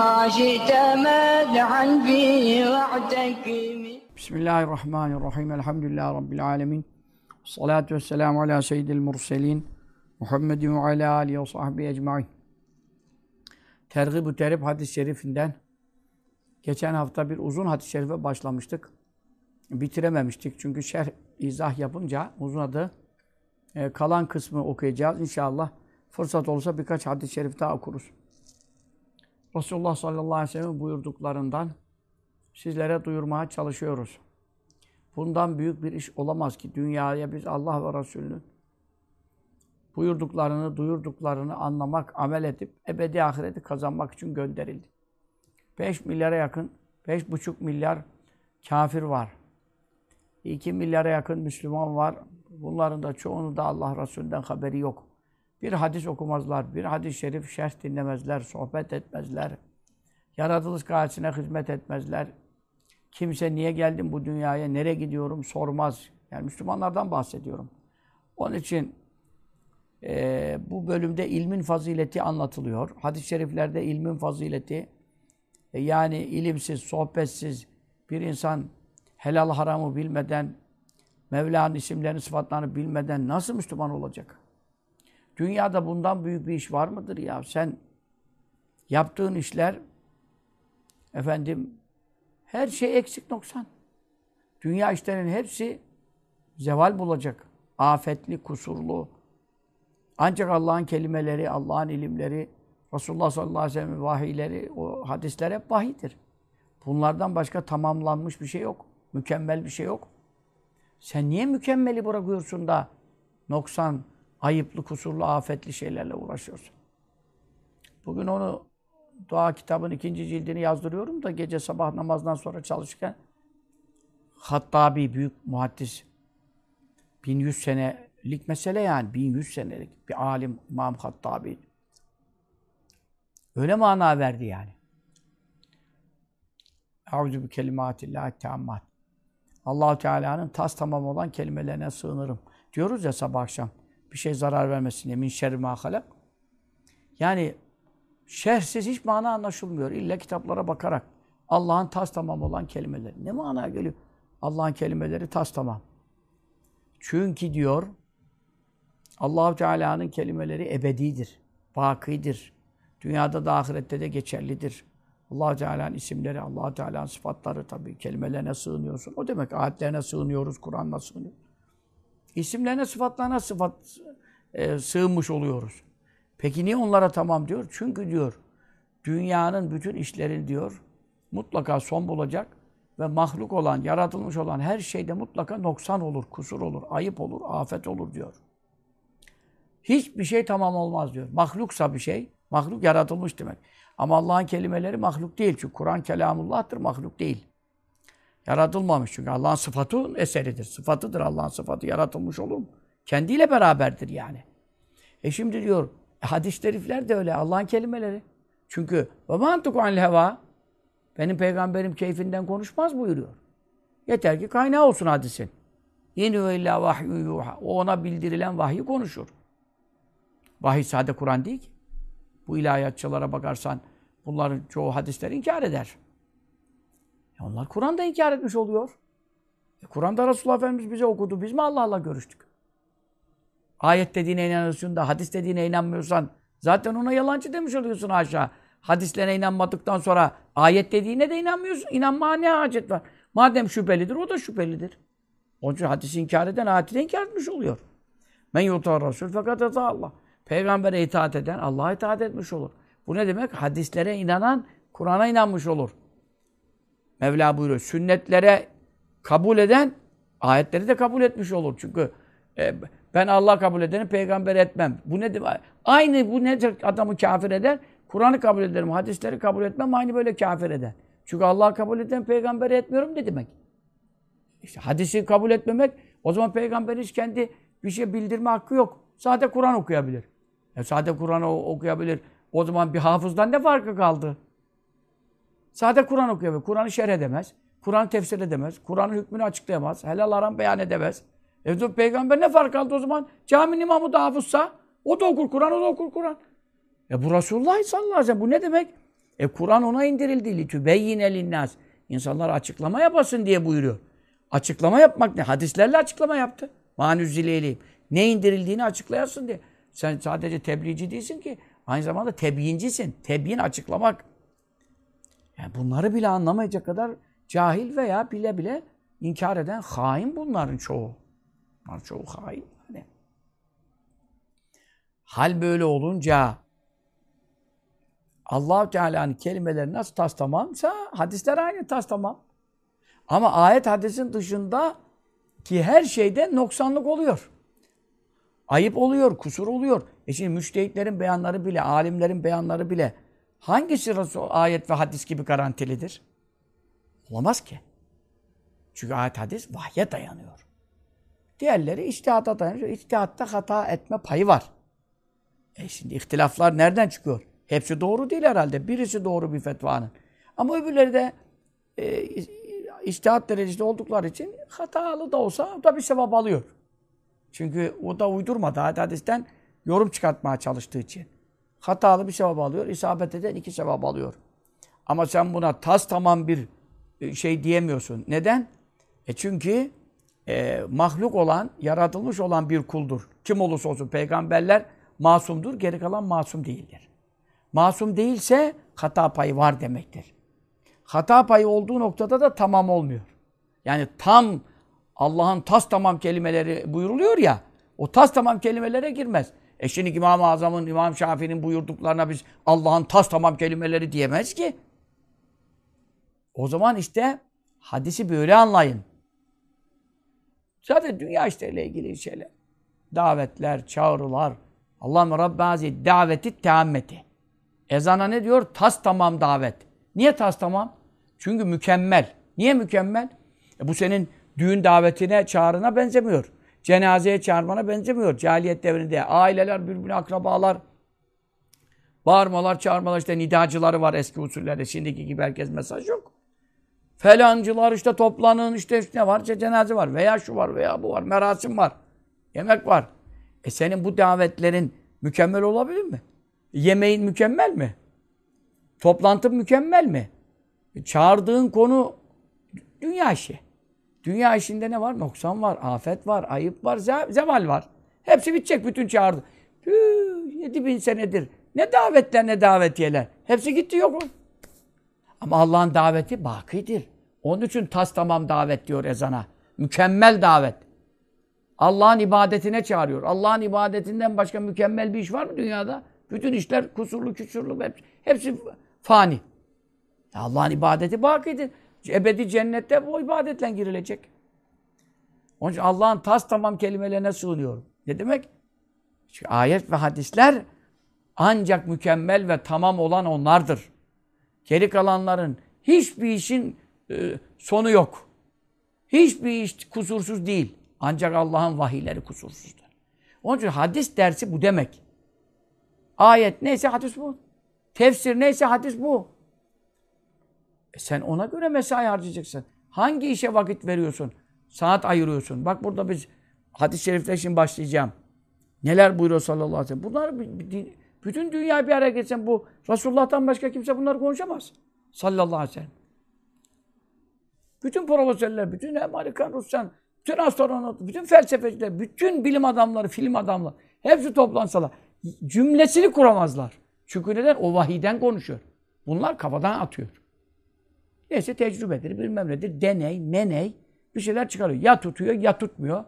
بما شئت مدحا فيه واعتكم Bismillahirrahmanirrahim. Elhamdülillahi Rabbil alemin. Salatu vesselamu ala seyyidil murselin. Muhammedin ve ala alihi ve sahbihi ecmain. Tergib-ü Terib hadis-i şerifinden geçen hafta bir uzun hadis-i şerife başlamıştık. Bitirememiştik çünkü şerh izah yapınca uzadı. Ee, kalan kısmı okuyacağız. İnşallah fırsat olursa birkaç hadis-i şerif daha okuruz. Resulullah sallallahu aleyhi ve sellem buyurduklarından sizlere duyurmaya çalışıyoruz. Bundan büyük bir iş olamaz ki dünyaya biz Allah ve Resulünün buyurduklarını, duyurduklarını anlamak, amel edip ebedi ahireti kazanmak için gönderildi. 5 milyara yakın, 5,5 milyar kafir var. 2 milyara yakın Müslüman var. Bunların da çoğunu da Allah Resulü'nden haberi yok. Bir hadis okumazlar, bir hadis-i şerif şerh dinlemezler, sohbet etmezler. Yaratılış gayesine hizmet etmezler. Kimse niye geldim bu dünyaya, nereye gidiyorum sormaz. Yani Müslümanlardan bahsediyorum. Onun için e, bu bölümde ilmin fazileti anlatılıyor. Hadis-i şeriflerde ilmin fazileti, e, yani ilimsiz, sohbetsiz bir insan helal haramı bilmeden, Mevla'nın isimlerini, sıfatlarını bilmeden nasıl Müslüman olacak? Dünyada bundan büyük bir iş var mıdır ya? Sen yaptığın işler efendim her şey eksik noksan. Dünya işlerinin hepsi zeval bulacak. Afetli, kusurlu. Ancak Allah'ın kelimeleri, Allah'ın ilimleri, Resulullah sallallahu aleyhi ve sellem vahiyleri, o hadisler hep vahidir. Bunlardan başka tamamlanmış bir şey yok. Mükemmel bir şey yok. Sen niye mükemmeli bırakıyorsun da noksan, ayıplı, kusurlu, afetli şeylerle uğraşıyorsun? Bugün onu dua kitabın ikinci cildini yazdırıyorum da gece sabah namazdan sonra çalışırken Hattabi büyük muhaddis 1100 senelik mesele yani 1100 senelik bir alim İmam Hattabi öyle mana verdi yani. Euzu bi kelimatillahi teammat. Allahu Teala'nın tas tamam olan kelimelerine sığınırım. Diyoruz ya sabah akşam. Bir şey zarar vermesin diye. Min şerri ma. Yani şerhsiz hiç mana anlaşılmıyor. İlla kitaplara bakarak. Allah'ın tas tamam olan kelimeleri. Ne mana geliyor? Allah'ın kelimeleri tas tamam. Çünkü diyor Allahu Teala'nın kelimeleri ebedidir. Bakidir. Dünyada da ahirette de geçerlidir. allah Teala'nın isimleri, allah Teala'nın sıfatları tabii kelimelerine sığınıyorsun. O demek ayetlerine sığınıyoruz, Kur'an'la sığınıyoruz. İsimlerine, sıfatlarına sıfat e, sığınmış oluyoruz. Peki niye onlara tamam diyor? Çünkü diyor dünyanın bütün işleri diyor mutlaka son bulacak ve mahluk olan, yaratılmış olan her şeyde mutlaka noksan olur, kusur olur, ayıp olur, afet olur diyor. Hiçbir şey tamam olmaz diyor. Mahluksa bir şey, mahluk yaratılmış demek. Ama Allah'ın kelimeleri mahluk değil. Çünkü Kur'an kelamullah'tır, mahluk değil. Yaratılmamış çünkü Allah'ın sıfatı eseridir. Sıfatıdır Allah'ın sıfatı. Yaratılmış olur mu? Kendiyle beraberdir yani. E şimdi diyor, e, hadis-i şerifler de öyle. Allah'ın kelimeleri. Çünkü ve mantuku anil heva benim peygamberim keyfinden konuşmaz buyuruyor. Yeter ki kaynağı olsun hadisin. Yeni illa vahyun yuha. O ona bildirilen vahyi konuşur. Vahiy sade Kur'an değil ki. Bu ilahiyatçılara bakarsan bunların çoğu hadisleri inkar eder. Onlar Kur'an'da inkar etmiş oluyor. E Kur'an'da Resulullah Efendimiz bize okudu. Biz mi Allah'la görüştük? Ayet dediğine inanıyorsun da hadis dediğine inanmıyorsan zaten ona yalancı demiş oluyorsun aşağı. Hadislerine inanmadıktan sonra ayet dediğine de inanmıyorsun. İnanmaya ne hacet var? Madem şüphelidir o da şüphelidir. Onun için hadisi inkar eden ayeti de inkar etmiş oluyor. Men yutar Resul fakat ata Allah. Peygamber'e itaat eden Allah'a itaat etmiş olur. Bu ne demek? Hadislere inanan Kur'an'a inanmış olur. Mevla buyuruyor. Sünnetlere kabul eden ayetleri de kabul etmiş olur. Çünkü e, ben Allah kabul edeni peygamber etmem. Bu ne demek? Aynı bu ne adamı kafir eder? Kur'an'ı kabul ederim, hadisleri kabul etmem aynı böyle kafir eden. Çünkü Allah'ı kabul eden peygamberi etmiyorum ne demek? İşte hadisi kabul etmemek, o zaman peygamberin hiç kendi bir şey bildirme hakkı yok. Sadece Kur'an okuyabilir. E sadece Kur'an'ı okuyabilir. O zaman bir hafızdan ne farkı kaldı? Sadece Kur'an okuyabilir. Kur'an'ı şerh edemez. Kur'an tefsir edemez. Kur'an'ın hükmünü açıklayamaz. Helal haram beyan edemez. E peygamber ne fark kaldı o zaman? Caminin imamı da hafızsa o da okur Kur'an, o da okur Kur'an. E bu Resulullah sallallahu aleyhi ve sellem. Bu ne demek? E Kur'an ona indirildi. Litübeyyine linnâs. İnsanlar açıklama yapasın diye buyuruyor. Açıklama yapmak ne? Hadislerle açıklama yaptı. Manüzzileyli. Ne indirildiğini açıklayasın diye. Sen sadece tebliğci değilsin ki. Aynı zamanda tebyincisin. Tebyin açıklamak. Yani bunları bile anlamayacak kadar cahil veya bile bile inkar eden hain bunların çoğu. Bunlar çoğu hain. Yani. Hal böyle olunca allah Teala'nın kelimeleri nasıl tas tamamsa hadisler aynı tas tamam. Ama ayet hadisin dışında ki her şeyde noksanlık oluyor. Ayıp oluyor, kusur oluyor. E şimdi müştehitlerin beyanları bile, alimlerin beyanları bile hangisi ayet ve hadis gibi garantilidir? Olamaz ki. Çünkü ayet hadis vahye dayanıyor. Diğerleri içtihata dayanıyor. İçtihatta hata etme payı var. E şimdi ihtilaflar nereden çıkıyor? Hepsi doğru değil herhalde. Birisi doğru bir fetvanın. Ama öbürleri de e, içtihat derecesinde oldukları için hatalı da olsa o da bir sevap alıyor. Çünkü o da uydurmadı. Hadisten yorum çıkartmaya çalıştığı için. Hatalı bir sevap alıyor. isabet eden iki sevap alıyor. Ama sen buna tas tamam bir e, şey diyemiyorsun. Neden? E çünkü e, mahluk olan, yaratılmış olan bir kuldur. Kim olursa olsun peygamberler masumdur. Geri kalan masum değildir. Masum değilse hata payı var demektir. Hata payı olduğu noktada da tamam olmuyor. Yani tam Allah'ın tas tamam kelimeleri buyuruluyor ya, o tas tamam kelimelere girmez. E şimdi İmam-ı Azam'ın, İmam Şafii'nin buyurduklarına biz Allah'ın tas tamam kelimeleri diyemez ki. O zaman işte hadisi böyle anlayın. Zaten dünya işleriyle ilgili şeyler. Davetler, çağrılar. Allah'ım Rabbi daveti teammeti. Ezana ne diyor? Tas tamam davet. Niye tas tamam? Çünkü mükemmel. Niye mükemmel? E bu senin düğün davetine, çağrına benzemiyor. Cenazeye çağırmana benzemiyor. Cahiliyet devrinde aileler, birbirine akrabalar, bağırmalar, çağırmalar, işte nidacıları var eski usullerde. Şimdiki gibi herkes mesaj yok. Felancılar işte toplanın, işte, ne var? İşte cenaze var veya şu var veya bu var, merasim var, yemek var. E senin bu davetlerin mükemmel olabilir mi? Yemeğin mükemmel mi? Toplantın mükemmel mi? E çağırdığın konu dünya işi. Dünya işinde ne var? Noksan var, afet var, ayıp var, zeval var. Hepsi bitecek bütün çağırdı. Yedi bin senedir. Ne davetler ne davetiyeler. Hepsi gitti yok mu? Ama Allah'ın daveti bakidir. Onun için tas tamam davet diyor ezana. Mükemmel davet. Allah'ın ibadetine çağırıyor. Allah'ın ibadetinden başka mükemmel bir iş var mı dünyada? Bütün işler kusurlu, küsurlu, hepsi, hepsi fani. Allah'ın ibadeti bakidir. Ebedi cennette bu ibadetle girilecek. Onun için Allah'ın tas tamam kelimelerine sığınıyorum. Ne demek? Çünkü ayet ve hadisler ancak mükemmel ve tamam olan onlardır. Geri kalanların hiçbir işin e, sonu yok. Hiçbir iş kusursuz değil. Ancak Allah'ın vahiyleri kusursuzdur. Onun için hadis dersi bu demek. Ayet neyse hadis bu. Tefsir neyse hadis bu. E sen ona göre mesai harcayacaksın. Hangi işe vakit veriyorsun? Saat ayırıyorsun. Bak burada biz hadis-i şerifler için başlayacağım. Neler buyuruyor sallallahu aleyhi ve sellem. Bunlar bütün dünya bir araya geçsen bu Resulullah'tan başka kimse bunları konuşamaz. Sallallahu aleyhi ve sellem. Bütün profesörler, bütün Amerikan, Rusyan, bütün astronot, bütün felsefeciler, bütün bilim adamları, film adamları hepsi toplansalar cümlesini kuramazlar. Çünkü neden? O vahiden konuşuyor. Bunlar kafadan atıyor. Neyse tecrübedir, bilmem nedir, deney, meney bir şeyler çıkarıyor. Ya tutuyor ya tutmuyor.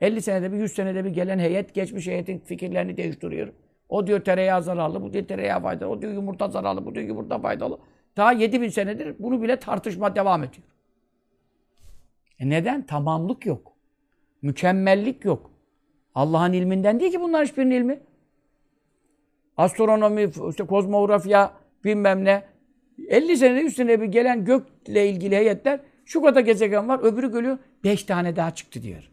50 senede bir, 100 senede bir gelen heyet geçmiş heyetin fikirlerini değiştiriyor. O diyor tereyağı zararlı, bu diyor tereyağı faydalı, o diyor yumurta zararlı, bu diyor yumurta faydalı. Daha 7000 senedir bunu bile tartışma devam ediyor. E neden? Tamamlık yok. Mükemmellik yok. Allah'ın ilminden değil ki bunlar hiçbirinin ilmi. astronomi, işte kozmografya bilmem ne. 50 senede 100 senede bir gelen gökle ilgili heyetler şu kadar gezegen var. Öbürü görüyor 5 tane daha çıktı diyor.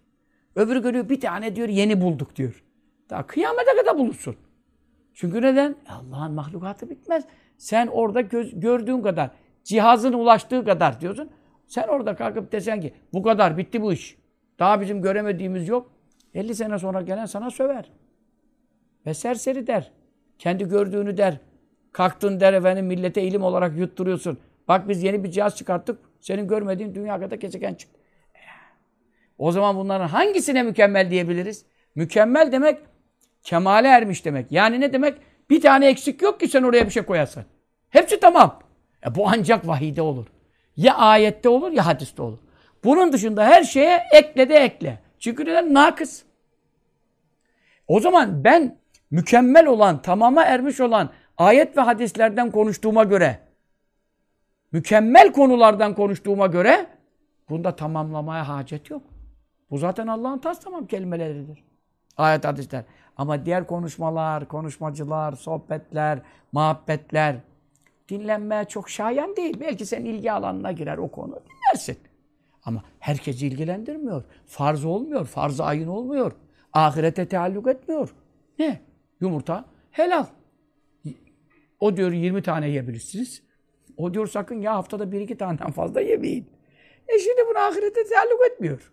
Öbürü görüyor bir tane diyor yeni bulduk diyor. Daha kıyamete kadar bulursun. Çünkü neden? Allah'ın mahlukatı bitmez. Sen orada göz, gördüğün kadar, cihazın ulaştığı kadar diyorsun. Sen orada kalkıp desen ki bu kadar bitti bu iş. Daha bizim göremediğimiz yok. 50 sene sonra gelen sana söver. Ve serseri der. Kendi gördüğünü der. Kalktın der efendim millete ilim olarak yutturuyorsun. Bak biz yeni bir cihaz çıkarttık. Senin görmediğin dünya kadar gezegen çıktı. O zaman bunların hangisine mükemmel diyebiliriz? Mükemmel demek kemale ermiş demek. Yani ne demek? Bir tane eksik yok ki sen oraya bir şey koyasın. Hepsi tamam. E bu ancak vahide olur. Ya ayette olur ya hadiste olur. Bunun dışında her şeye ekle de ekle. Çünkü neden? Nakıs. O zaman ben mükemmel olan, tamama ermiş olan ayet ve hadislerden konuştuğuma göre, mükemmel konulardan konuştuğuma göre bunda tamamlamaya hacet yok. Bu zaten Allah'ın tas tamam kelimeleridir. Ayet hadisler. Ama diğer konuşmalar, konuşmacılar, sohbetler, muhabbetler dinlenmeye çok şayan değil. Belki senin ilgi alanına girer o konu. Dinlersin. Ama herkesi ilgilendirmiyor. Farz olmuyor. Farz-ı ayın olmuyor. Ahirete taalluk etmiyor. Ne? Yumurta helal. O diyor 20 tane yiyebilirsiniz. O diyor sakın ya haftada bir iki taneden fazla yemeyin. E şimdi bunu ahirete taalluk etmiyor.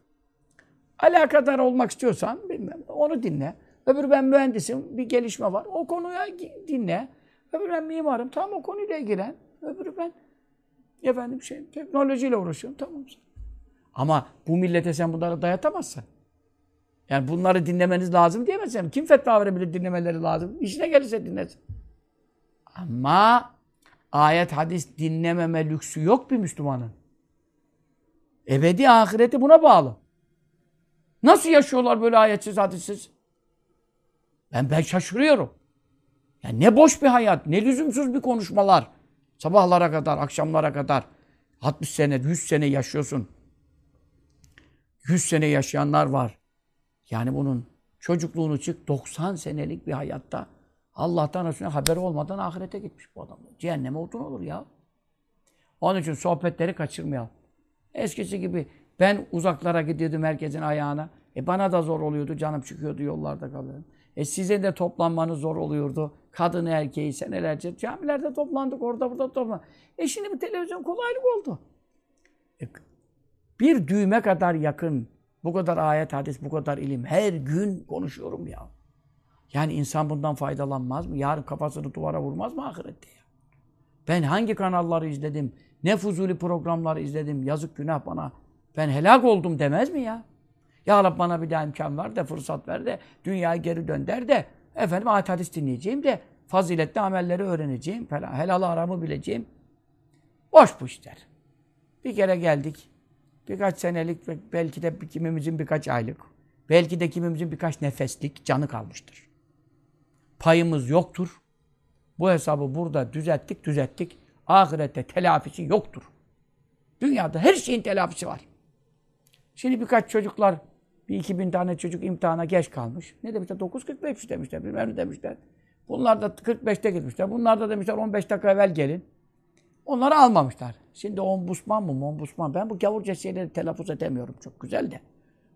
Alakadar olmak istiyorsan bilmem onu dinle. Öbür ben mühendisim, bir gelişme var. O konuya dinle. Öbür ben mimarım, tamam o konuyla ilgilen. Öbürü ben efendim şey, teknolojiyle uğraşıyorum, tamam. Ama bu millete sen bunları dayatamazsın. Yani bunları dinlemeniz lazım diyemezsin. Kim fetva verebilir dinlemeleri lazım? İşine gelirse dinlesin. Ama ayet, hadis dinlememe lüksü yok bir Müslümanın. Ebedi ahireti buna bağlı. Nasıl yaşıyorlar böyle ayetsiz, hadissiz? Ben ben şaşırıyorum. Yani ne boş bir hayat, ne lüzumsuz bir konuşmalar. Sabahlara kadar, akşamlara kadar 60 sene, 100 sene yaşıyorsun. 100 sene yaşayanlar var. Yani bunun çocukluğunu çık 90 senelik bir hayatta Allah'tan Resulüne haberi olmadan ahirete gitmiş bu adam. Cehenneme odun olur ya. Onun için sohbetleri kaçırmayalım. Eskisi gibi ben uzaklara gidiyordum herkesin ayağına. E bana da zor oluyordu. Canım çıkıyordu yollarda kalıyordum. E size de toplanmanız zor oluyordu. Kadını erkeği senelerce camilerde toplandık. Orada burada toplandık. E şimdi bu televizyon kolaylık oldu. E, bir düğme kadar yakın bu kadar ayet, hadis, bu kadar ilim. Her gün konuşuyorum ya. Yani insan bundan faydalanmaz mı? Yarın kafasını duvara vurmaz mı ahirette ya? Ben hangi kanalları izledim? Ne fuzuli programları izledim? Yazık günah bana. Ben helak oldum demez mi ya? Ya Rab bana bir daha imkan ver de, fırsat ver de, dünyaya geri dönder de, efendim ayet hadis dinleyeceğim de, faziletli amelleri öğreneceğim falan, helal aramı bileceğim. Boş bu işler. Bir kere geldik. Birkaç senelik belki de kimimizin birkaç aylık, belki de kimimizin birkaç nefeslik canı kalmıştır. Payımız yoktur. Bu hesabı burada düzelttik, düzelttik. Ahirette telafisi yoktur. Dünyada her şeyin telafisi var. Şimdi birkaç çocuklar, bir iki bin tane çocuk imtihana geç kalmış. Ne demişler? 9.45 demişler, bilmem ne demişler. Bunlar da 45'te gitmişler. Bunlar da demişler 15 dakika evvel gelin. Onları almamışlar. Şimdi ombusman mı, ombusman. Ben bu gavurca şeyleri telaffuz edemiyorum. Çok güzel de.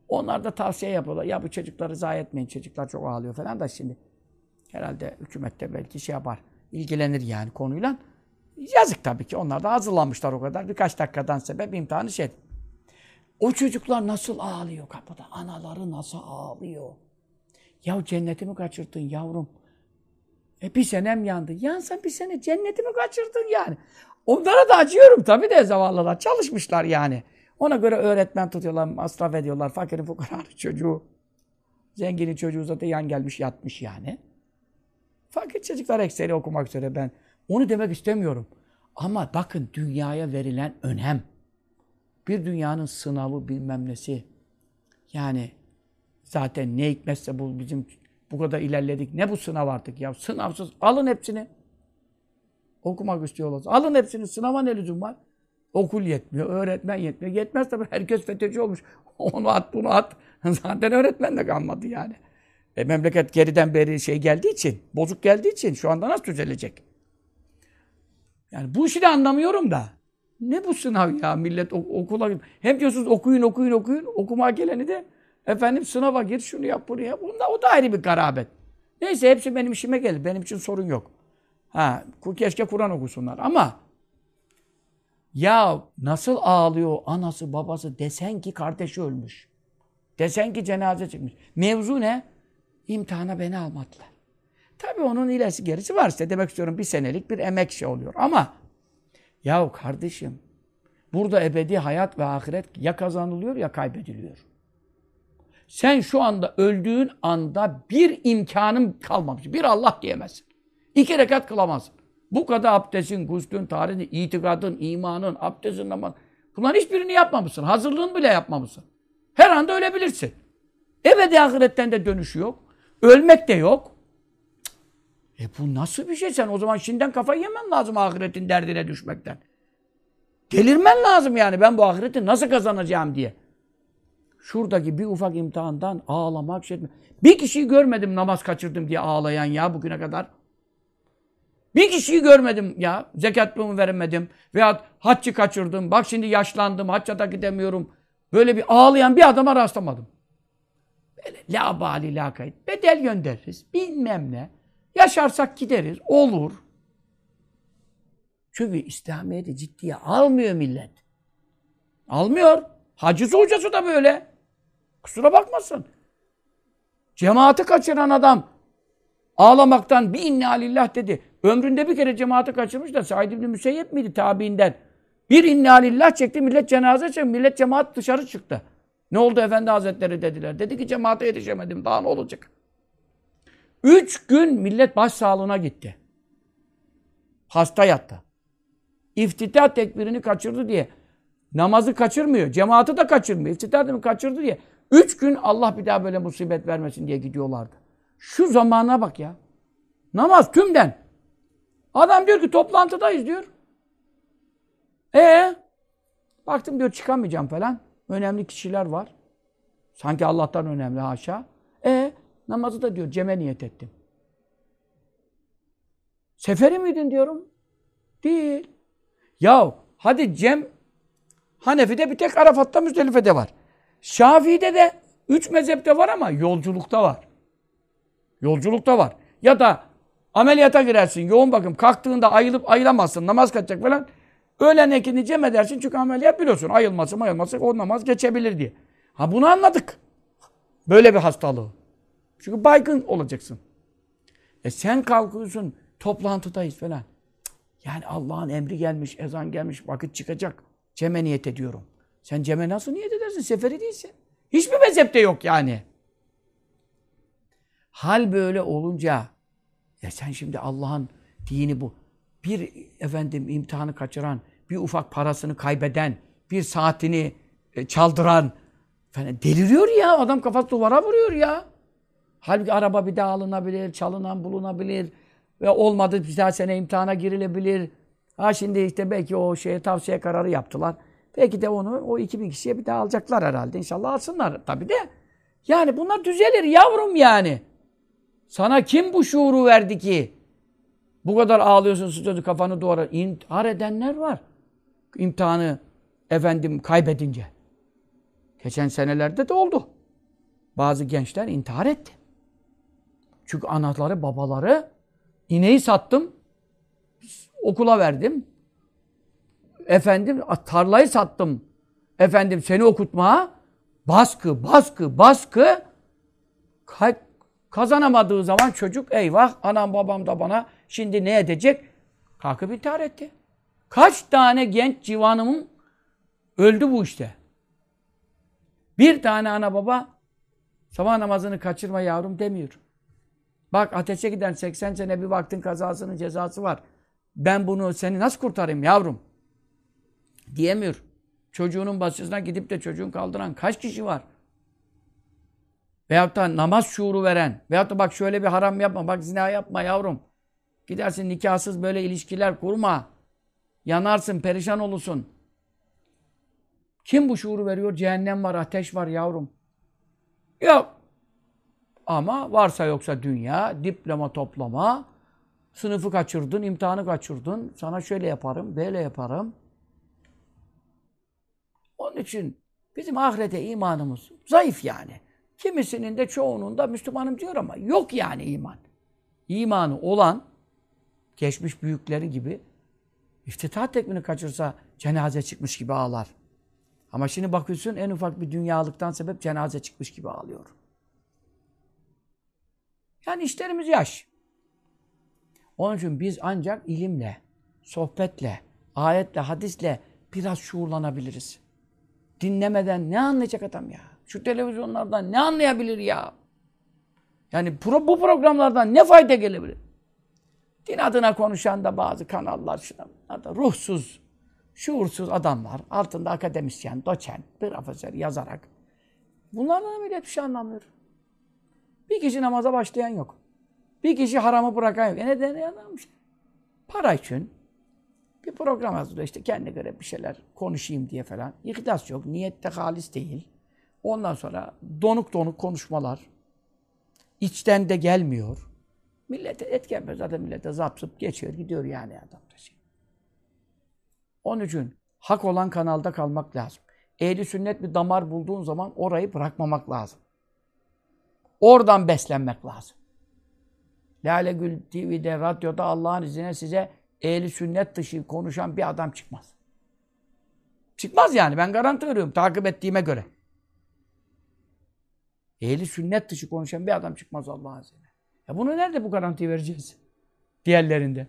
Onlar da tavsiye yapıyorlar. Ya bu çocukları zayi etmeyin. Çocuklar çok ağlıyor falan da şimdi. Herhalde hükümette belki şey yapar. ilgilenir yani konuyla. Yazık tabii ki. Onlar da hazırlanmışlar o kadar. Birkaç dakikadan sebep imtihanı şey. O çocuklar nasıl ağlıyor kapıda? Anaları nasıl ağlıyor? Ya cennetimi kaçırdın yavrum. E bir senem yandı. Yansa bir sene cennetimi kaçırdın yani. Onlara da acıyorum tabii de zavallılar. Çalışmışlar yani. Ona göre öğretmen tutuyorlar, masraf ediyorlar. Fakirin fukaranın çocuğu. Zenginin çocuğu zaten yan gelmiş yatmış yani. Fakir çocuklar ekseri okumak üzere ben. Onu demek istemiyorum. Ama bakın dünyaya verilen önem. Bir dünyanın sınavı bilmem nesi. Yani zaten ne hikmetse bu bizim bu kadar ilerledik. Ne bu sınav artık ya? Sınavsız alın hepsini. Okumak istiyorlar. Alın hepsini. Sınava ne lüzum var? Okul yetmiyor, öğretmen yetmiyor. Yetmez tabii herkes FETÖ'cü olmuş. Onu at, bunu at. Zaten öğretmen de kalmadı yani. E, memleket geriden beri şey geldiği için, bozuk geldiği için şu anda nasıl düzelecek? Yani bu işi de anlamıyorum da. Ne bu sınav ya millet okula hem diyorsunuz okuyun okuyun okuyun okuma geleni de efendim sınava gir şunu yap bunu yap. Bunda o da ayrı bir garabet. Neyse hepsi benim işime gelir. Benim için sorun yok. Ha, keşke Kur'an okusunlar ama ya nasıl ağlıyor anası babası desen ki kardeşi ölmüş. Desen ki cenaze çıkmış. Mevzu ne? İmtihana beni almadılar. Tabii onun ilerisi gerisi var işte. Demek istiyorum bir senelik bir emek şey oluyor. Ama yahu kardeşim burada ebedi hayat ve ahiret ya kazanılıyor ya kaybediliyor. Sen şu anda öldüğün anda bir imkanın kalmamış. Bir Allah diyemezsin. İki rekat kılamazsın. Bu kadar abdestin, guslün, tarihin, itikadın, imanın, abdestin, namaz. Bunların hiçbirini yapmamışsın. Hazırlığını bile yapmamışsın. Her anda ölebilirsin. Ebedi ahiretten de dönüşü yok. Ölmek de yok. E bu nasıl bir şey sen? O zaman şimdiden kafayı yemen lazım ahiretin derdine düşmekten. Delirmen lazım yani ben bu ahireti nasıl kazanacağım diye. Şuradaki bir ufak imtihandan ağlamak, şey etmek. Bir kişiyi görmedim namaz kaçırdım diye ağlayan ya bugüne kadar. Bir kişiyi görmedim ya. Zekatımı veremedim. Veya haccı kaçırdım. Bak şimdi yaşlandım. Hacca da gidemiyorum. Böyle bir ağlayan bir adama rastlamadım. La bali la kayıt. Bedel göndeririz. Bilmem ne. Yaşarsak gideriz. Olur. Çünkü İslamiyet'i ciddiye almıyor millet. Almıyor. Hacısı hocası da böyle. Kusura bakmasın. Cemaati kaçıran adam ağlamaktan bir inna lillah dedi. Ömründe bir kere cemaati kaçırmış da Said İbni Müseyyep miydi tabiinden? Bir inna lillah çekti, millet cenaze çekti, millet cemaat dışarı çıktı. Ne oldu efendi hazretleri dediler. Dedi ki cemaate yetişemedim, daha ne olacak? Üç gün millet baş sağlığına gitti. Hasta yattı. İftitah tekbirini kaçırdı diye. Namazı kaçırmıyor, cemaati de kaçırmıyor. İftitah kaçırdı diye. Üç gün Allah bir daha böyle musibet vermesin diye gidiyorlardı. Şu zamana bak ya. Namaz tümden. Adam diyor ki toplantıdayız diyor. E baktım diyor çıkamayacağım falan. Önemli kişiler var. Sanki Allah'tan önemli haşa. E namazı da diyor ceme niyet ettim. Seferi miydin diyorum. Değil. Ya hadi cem Hanefi'de bir tek Arafat'ta Müzdelife'de var. Şafii'de de üç mezhepte var ama yolculukta var. Yolculukta var. Ya da ameliyata girersin, yoğun bakım. Kalktığında ayılıp ayılamazsın, namaz kaçacak falan. Öğlen ekini cem edersin çünkü ameliyat biliyorsun. Ayılması ayılması o namaz geçebilir diye. Ha bunu anladık. Böyle bir hastalığı. Çünkü baygın olacaksın. E sen kalkıyorsun, toplantıdayız falan. Yani Allah'ın emri gelmiş, ezan gelmiş, vakit çıkacak. Cem'e niyet ediyorum. Sen Cem'e nasıl niyet edersin? Seferi değilsin. Hiçbir mezhepte yok yani. Hal böyle olunca ya sen şimdi Allah'ın dini bu. Bir efendim imtihanı kaçıran, bir ufak parasını kaybeden, bir saatini e, çaldıran efendim, deliriyor ya. Adam kafası duvara vuruyor ya. Halbuki araba bir daha alınabilir, çalınan bulunabilir ve olmadı bir daha sene imtihana girilebilir. Ha şimdi işte belki o şeye tavsiye kararı yaptılar. Belki de onu o 2000 kişiye bir daha alacaklar herhalde. İnşallah alsınlar tabii de. Yani bunlar düzelir yavrum yani. Sana kim bu şuuru verdi ki? Bu kadar ağlıyorsun, sıçradı kafanı duvara. İntihar edenler var. İmtihanı efendim kaybedince. Geçen senelerde de oldu. Bazı gençler intihar etti. Çünkü anaları, babaları ineği sattım, okula verdim. Efendim tarlayı sattım. Efendim seni okutmaya baskı, baskı, baskı Kazanamadığı zaman çocuk eyvah anam babam da bana şimdi ne edecek? Kalkıp intihar etti. Kaç tane genç civanımın öldü bu işte. Bir tane ana baba sabah namazını kaçırma yavrum demiyor. Bak ateşe giden 80 sene bir vaktin kazasının cezası var. Ben bunu seni nasıl kurtarayım yavrum? Diyemiyor. Çocuğunun başına gidip de çocuğun kaldıran kaç kişi var? Veyahut da namaz şuuru veren. Veyahut da bak şöyle bir haram yapma. Bak zina yapma yavrum. Gidersin nikahsız böyle ilişkiler kurma. Yanarsın, perişan olursun. Kim bu şuuru veriyor? Cehennem var, ateş var yavrum. Yok. Ama varsa yoksa dünya, diploma toplama, sınıfı kaçırdın, imtihanı kaçırdın, sana şöyle yaparım, böyle yaparım. Onun için bizim ahirete imanımız zayıf yani. Kimisinin de çoğunun da Müslümanım diyor ama yok yani iman. İmanı olan geçmiş büyükleri gibi iftitah tekmini kaçırsa cenaze çıkmış gibi ağlar. Ama şimdi bakıyorsun en ufak bir dünyalıktan sebep cenaze çıkmış gibi ağlıyor. Yani işlerimiz yaş. Onun için biz ancak ilimle, sohbetle, ayetle, hadisle biraz şuurlanabiliriz. Dinlemeden ne anlayacak adam ya? Şu televizyonlardan ne anlayabilir ya? Yani pro, bu programlardan ne fayda gelebilir? Din adına konuşan da bazı kanallar, da ruhsuz, şuursuz adamlar, altında akademisyen, doçent, profesör yazarak. Bunlardan millet bir şey anlamıyor. Bir kişi namaza başlayan yok. Bir kişi haramı bırakan yok. E neden yanılmış? Para için bir program hazırlıyor işte kendi göre bir şeyler konuşayım diye falan. İhlas yok, niyette halis değil. Ondan sonra donuk donuk konuşmalar. içten de gelmiyor. Millete etkenmez. Zaten millete zapsıp geçiyor, gidiyor yani adam da. Onun için hak olan kanalda kalmak lazım. Ehli sünnet bir damar bulduğun zaman orayı bırakmamak lazım. Oradan beslenmek lazım. Lale Gül TV'de, radyoda Allah'ın izniyle size ehli sünnet dışı konuşan bir adam çıkmaz. Çıkmaz yani. Ben garanti veriyorum takip ettiğime göre. Ehli sünnet dışı konuşan bir adam çıkmaz Allah'ın izniyle. Ya bunu nerede bu garantiyi vereceğiz? Diğerlerinde.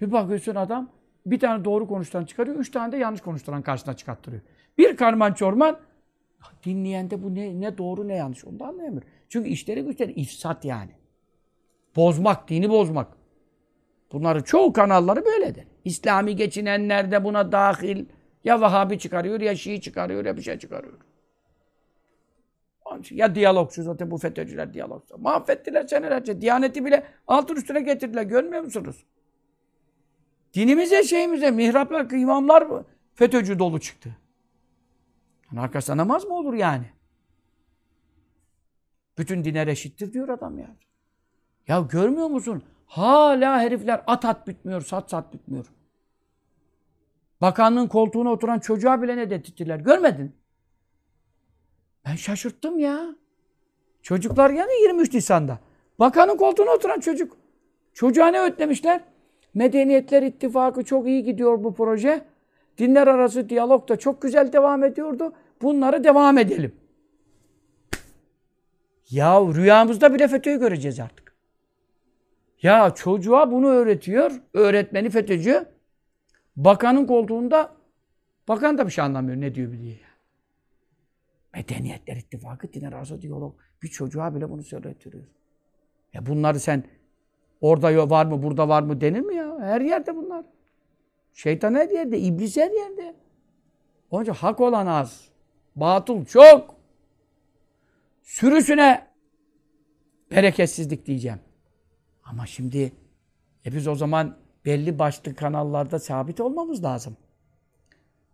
Bir bakıyorsun adam bir tane doğru konuşturan çıkarıyor, üç tane de yanlış konuşturan karşısına çıkarttırıyor. Bir karman çorman dinleyen de bu ne, ne doğru ne yanlış onu da anlayamıyor. Çünkü işleri güçleri ifsat yani. Bozmak, dini bozmak. Bunları çoğu kanalları böyledir. İslami geçinenler de buna dahil. Ya Vahabi çıkarıyor, ya Şii çıkarıyor, ya bir şey çıkarıyor. Ya diyalogçu zaten bu FETÖ'cüler diyalogçu. Mahvettiler senelerce. Diyaneti bile altın üstüne getirdiler. Görmüyor musunuz? Dinimize, şeyimize, mihraplar, imamlar FETÖ'cü dolu çıktı. Yani arkasında namaz mı olur yani? Bütün dine reşittir diyor adam ya. Ya görmüyor musun? Hala herifler at at bitmiyor, sat sat bitmiyor. Bakanlığın koltuğuna oturan çocuğa bile ne dedirttiler. Görmedin? Ben şaşırttım ya. Çocuklar yani 23 Nisan'da. Bakanın koltuğuna oturan çocuk. Çocuğa ne ötlemişler? Medeniyetler İttifakı çok iyi gidiyor bu proje. Dinler arası diyalog da çok güzel devam ediyordu. Bunları devam edelim. Ya rüyamızda bile FETÖ'yü göreceğiz artık. Ya çocuğa bunu öğretiyor. Öğretmeni FETÖ'cü. Bakanın koltuğunda bakan da bir şey anlamıyor ne diyor diye. Medeniyetler İttifakı dinler arası diyalog. Bir çocuğa bile bunu söyletiyor. Ya bunları sen orada var mı, burada var mı denir mi ya? Her yerde bunlar. Şeytan her yerde, iblis her yerde. Onun için hak olan az. Batıl çok. Sürüsüne bereketsizlik diyeceğim. Ama şimdi e biz o zaman belli başlı kanallarda sabit olmamız lazım.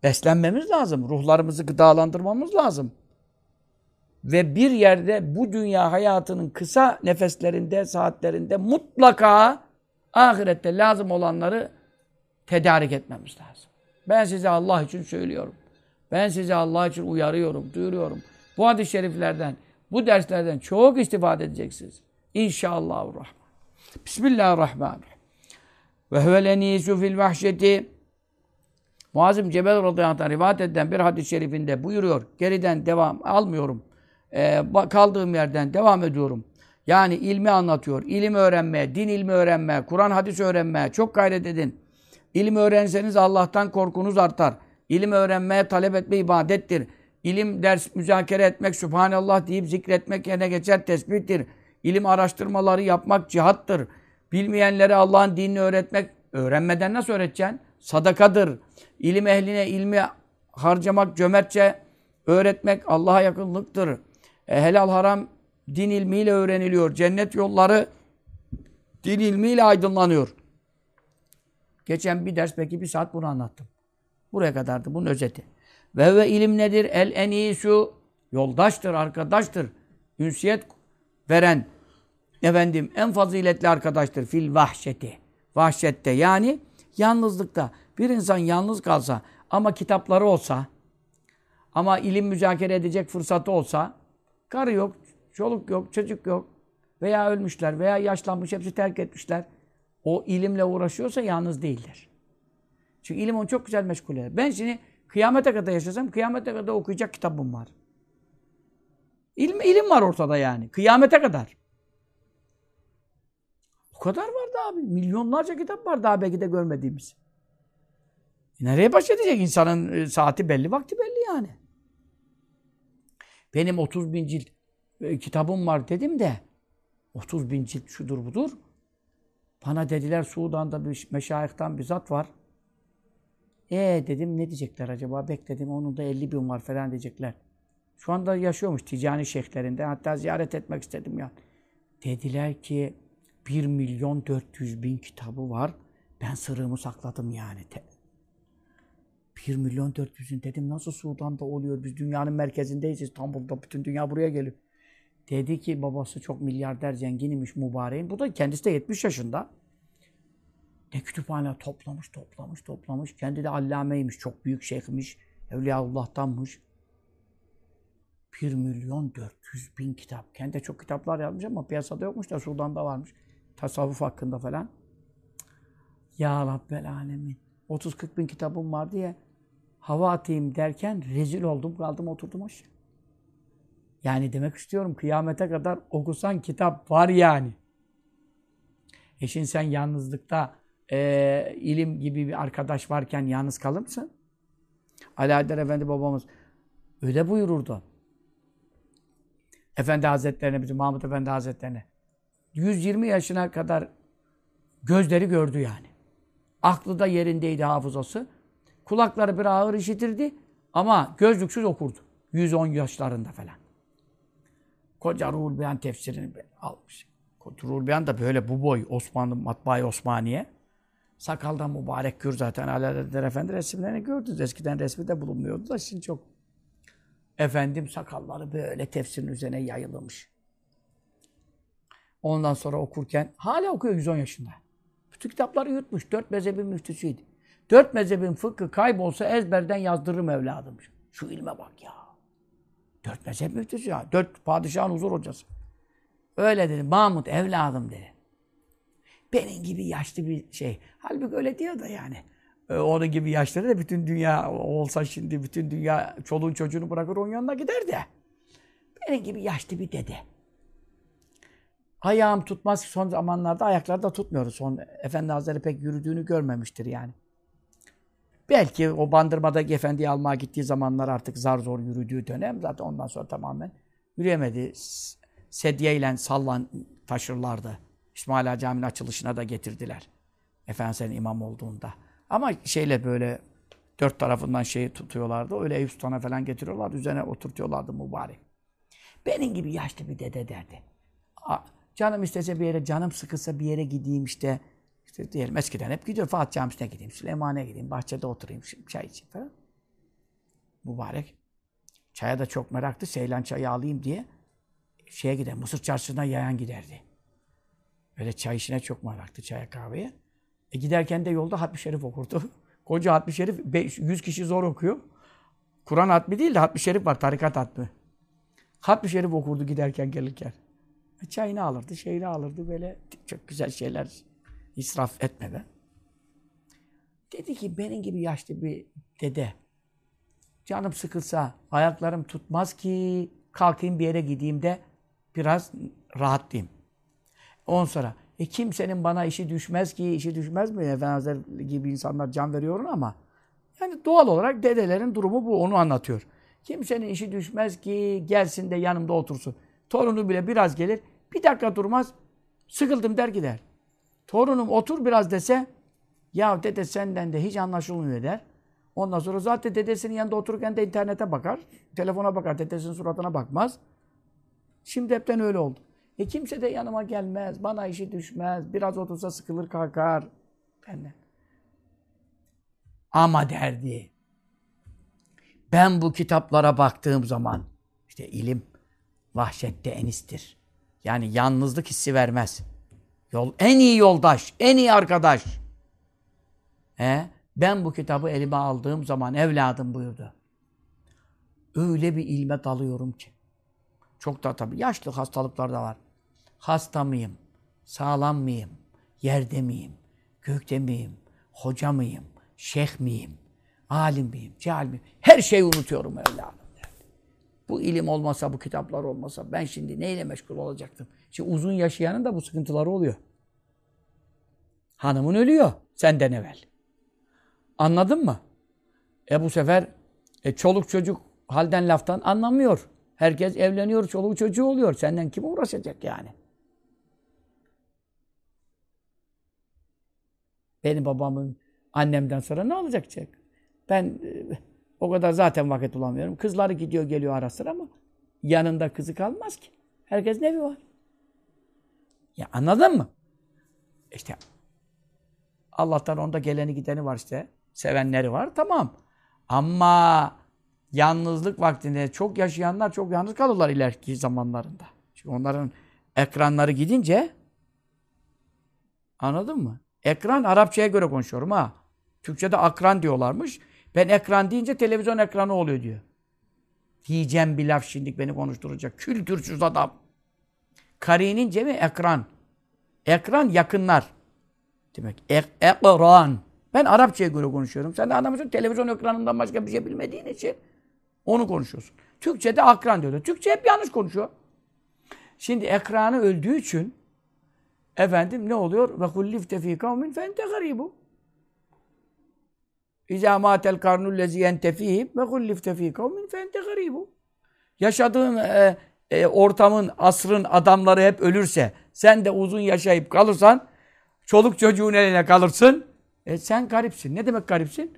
Beslenmemiz lazım. Ruhlarımızı gıdalandırmamız lazım. Ve bir yerde bu dünya hayatının kısa nefeslerinde, saatlerinde mutlaka ahirette lazım olanları tedarik etmemiz lazım. Ben size Allah için söylüyorum. Ben size Allah için uyarıyorum, duyuruyorum. Bu hadis-i şeriflerden, bu derslerden çok istifade edeceksiniz. İnşallahurrahman. Bismillahirrahmanirrahim. Ve huvel enisu fil vahşeti Muazim Cebel radıyallahu anh rivayet edilen bir hadis-i şerifinde buyuruyor. Geriden devam almıyorum. Ee, kaldığım yerden devam ediyorum. Yani ilmi anlatıyor. İlim öğrenmeye, din ilmi öğrenmeye, Kur'an hadis öğrenmeye çok gayret edin. İlim öğrenseniz Allah'tan korkunuz artar. İlim öğrenmeye talep etme ibadettir. İlim ders müzakere etmek, Subhanallah deyip zikretmek yerine geçer tesbihtir. İlim araştırmaları yapmak cihattır. Bilmeyenlere Allah'ın dinini öğretmek, öğrenmeden nasıl öğreteceksin? Sadakadır. İlim ehline ilmi harcamak, cömertçe öğretmek Allah'a yakınlıktır. E, helal haram din ilmiyle öğreniliyor. Cennet yolları din ilmiyle aydınlanıyor. Geçen bir ders peki bir saat bunu anlattım. Buraya kadardı bunun özeti. Ve ve ilim nedir? El enisu yoldaştır, arkadaştır. Ünsiyet veren efendim en faziletli arkadaştır fil vahşeti. Vahşette yani yalnızlıkta. Bir insan yalnız kalsa ama kitapları olsa ama ilim müzakere edecek fırsatı olsa karı yok, çoluk yok, çocuk yok veya ölmüşler veya yaşlanmış hepsi terk etmişler. O ilimle uğraşıyorsa yalnız değildir. Çünkü ilim onu çok güzel meşgul eder. Ben şimdi kıyamete kadar yaşasam kıyamete kadar okuyacak kitabım var. İlim, ilim var ortada yani. Kıyamete kadar. O kadar vardı abi. Milyonlarca kitap var daha belki de görmediğimiz. E nereye baş edecek? İnsanın e, saati belli, vakti belli yani. Benim 30 bin cilt e, kitabım var dedim de 30 bin cilt şudur budur. Bana dediler Sudan'da bir meşayihtan bir zat var. E dedim ne diyecekler acaba? Bekledim onun da 50 bin var falan diyecekler. Şu anda yaşıyormuş ticani şeyhlerinde. Hatta ziyaret etmek istedim ya. Dediler ki 1 milyon 400 bin kitabı var. Ben sırrımı sakladım yani. 1 milyon 400'ün dedim nasıl Sudan'da oluyor? Biz dünyanın merkezindeyiz İstanbul'da. Bütün dünya buraya geliyor. Dedi ki babası çok milyarder zenginmiş mübareğin. Bu da kendisi de 70 yaşında. Ne kütüphane toplamış, toplamış, toplamış. Kendi de allameymiş, çok büyük şeyhmiş. Evliyaullah'tanmış. 1 milyon 400 bin kitap. Kendi de çok kitaplar yazmış ama piyasada yokmuş da Sudan'da varmış. Tasavvuf hakkında falan. Ya Rabbel Alemin. 30-40 bin kitabım var diye hava atayım derken rezil oldum, kaldım oturdum aşağı. Yani demek istiyorum kıyamete kadar okusan kitap var yani. E şimdi sen yalnızlıkta e, ilim gibi bir arkadaş varken yalnız kalır mısın? Ali Efendi babamız öyle buyururdu. Efendi Hazretlerine, bizim Mahmut Efendi Hazretlerine. 120 yaşına kadar gözleri gördü yani. Aklı da yerindeydi hafızası. Kulakları bir ağır işitirdi ama gözlüksüz okurdu. 110 yaşlarında falan. Koca Ruhul Beyan tefsirini almış. Ruhul Beyan da böyle bu boy Osmanlı Matbaayı Osmaniye. Sakaldan mübarek gür zaten. Alaeddin Efendi resimlerini gördünüz. Eskiden resmi de bulunmuyordu da şimdi çok. Efendim sakalları böyle tefsirin üzerine yayılmış. Ondan sonra okurken hala okuyor 110 yaşında. Bütün kitapları yutmuş. Dört mezhebin müftüsüydü. Dört mezhebin fıkhı kaybolsa ezberden yazdırırım evladım. Şu ilme bak ya. Dört mezhep müftüsü ya. Dört padişahın huzur hocası. Öyle dedi. Mahmut evladım dedi. Benim gibi yaşlı bir şey. Halbuki öyle diyor da yani. Ee, onun gibi yaşları da bütün dünya olsa şimdi bütün dünya çoluğun çocuğunu bırakır onun yanına gider de. Benim gibi yaşlı bir dede. Ayağım tutmaz son zamanlarda ayakları da tutmuyoruz. Son Efendi Hazretleri pek yürüdüğünü görmemiştir yani. Belki o bandırmadaki efendiyi almaya gittiği zamanlar artık zar zor yürüdüğü dönem. Zaten ondan sonra tamamen yürüyemedi. Sedyeyle sallan taşırlardı. İsmail Ağa Camii'nin açılışına da getirdiler. Efendimiz'in imam olduğunda. Ama şeyle böyle dört tarafından şeyi tutuyorlardı. Öyle Eyüp Sultan'a falan getiriyorlardı. Üzerine oturtuyorlardı mübarek. Benim gibi yaşlı bir dede derdi. Canım istese bir yere, canım sıkılsa bir yere gideyim işte. İşte diyelim eskiden hep gidiyor. Fatih Camisi'ne gideyim, Süleymaniye gideyim, bahçede oturayım, çay içeyim falan. Mübarek. Çaya da çok meraklı. Seylan çayı alayım diye şeye gider, Mısır çarşısına yayan giderdi. Öyle çay işine çok meraklı, çaya kahveye. E giderken de yolda Hatmi Şerif okurdu. Koca Hatmi Şerif, 100 kişi zor okuyor. Kur'an hatmi değil de Hatmi Şerif var, tarikat hatmi. Hatmi Şerif okurdu giderken gelirken. E çayını alırdı, şeyini alırdı böyle çok güzel şeyler israf etmeden. Dedi ki benim gibi yaşlı bir dede canım sıkılsa ayaklarım tutmaz ki kalkayım bir yere gideyim de biraz rahatlayayım. On sonra e kimsenin bana işi düşmez ki, işi düşmez mi? Efendimiz gibi insanlar can veriyor ama yani doğal olarak dedelerin durumu bu, onu anlatıyor. Kimsenin işi düşmez ki gelsin de yanımda otursun. Torunu bile biraz gelir, bir dakika durmaz, sıkıldım der gider. Torunum otur biraz dese, ya dede senden de hiç anlaşılmıyor der. Ondan sonra zaten dedesinin yanında otururken de internete bakar, telefona bakar, dedesinin suratına bakmaz. Şimdi hepten öyle oldu. E kimse de yanıma gelmez, bana işi düşmez, biraz otursa sıkılır kalkar. Benden. Ama derdi, ben bu kitaplara baktığım zaman, işte ilim vahşette enistir. Yani yalnızlık hissi vermez. Yol, en iyi yoldaş, en iyi arkadaş. He? Ben bu kitabı elime aldığım zaman evladım buyurdu. Öyle bir ilme dalıyorum ki. Çok da tabii yaşlı hastalıklar da var. Hasta mıyım? Sağlam mıyım? Yerde miyim? Gökte miyim? Hoca mıyım? Şeyh miyim? Alim miyim? Cehal miyim? Her şeyi unutuyorum evladım. Bu ilim olmasa, bu kitaplar olmasa ben şimdi neyle meşgul olacaktım? Şimdi uzun yaşayanın da bu sıkıntıları oluyor. Hanımın ölüyor senden evvel. Anladın mı? E bu sefer e, çoluk çocuk halden laftan anlamıyor. Herkes evleniyor, çoluğu çocuğu oluyor. Senden kim uğraşacak yani? Benim babamın annemden sonra ne olacak? Ben e, o kadar zaten vakit bulamıyorum. Kızları gidiyor geliyor ara sıra ama yanında kızı kalmaz ki. Herkes nevi var. Ya anladın mı? İşte Allah'tan onda geleni gideni var işte. Sevenleri var tamam. Ama yalnızlık vaktinde çok yaşayanlar çok yalnız kalırlar ileriki zamanlarında. Çünkü onların ekranları gidince anladın mı? Ekran Arapçaya göre konuşuyorum ha. Türkçe'de akran diyorlarmış. Ben ekran deyince televizyon ekranı oluyor diyor. Diyeceğim bir laf şimdi beni konuşturacak. Kültürsüz adam. Karinin cemi ekran. Ekran yakınlar. Demek ek ekran. Ben Arapçaya göre konuşuyorum. Sen de anlamıyorsun. Televizyon ekranından başka bir şey bilmediğin için onu konuşuyorsun. Türkçe'de akran diyor. Türkçe hep yanlış konuşuyor. Şimdi ekranı öldüğü için efendim ne oluyor? Ve kullifte fî kavmin fente garibu. İzâ mâtel karnul lezî yentefîhim ve kullifte fî kavmin fente garibu. Yaşadığın e, e, ortamın, asrın adamları hep ölürse, sen de uzun yaşayıp kalırsan, çoluk çocuğun eline kalırsın, e, sen garipsin. Ne demek garipsin?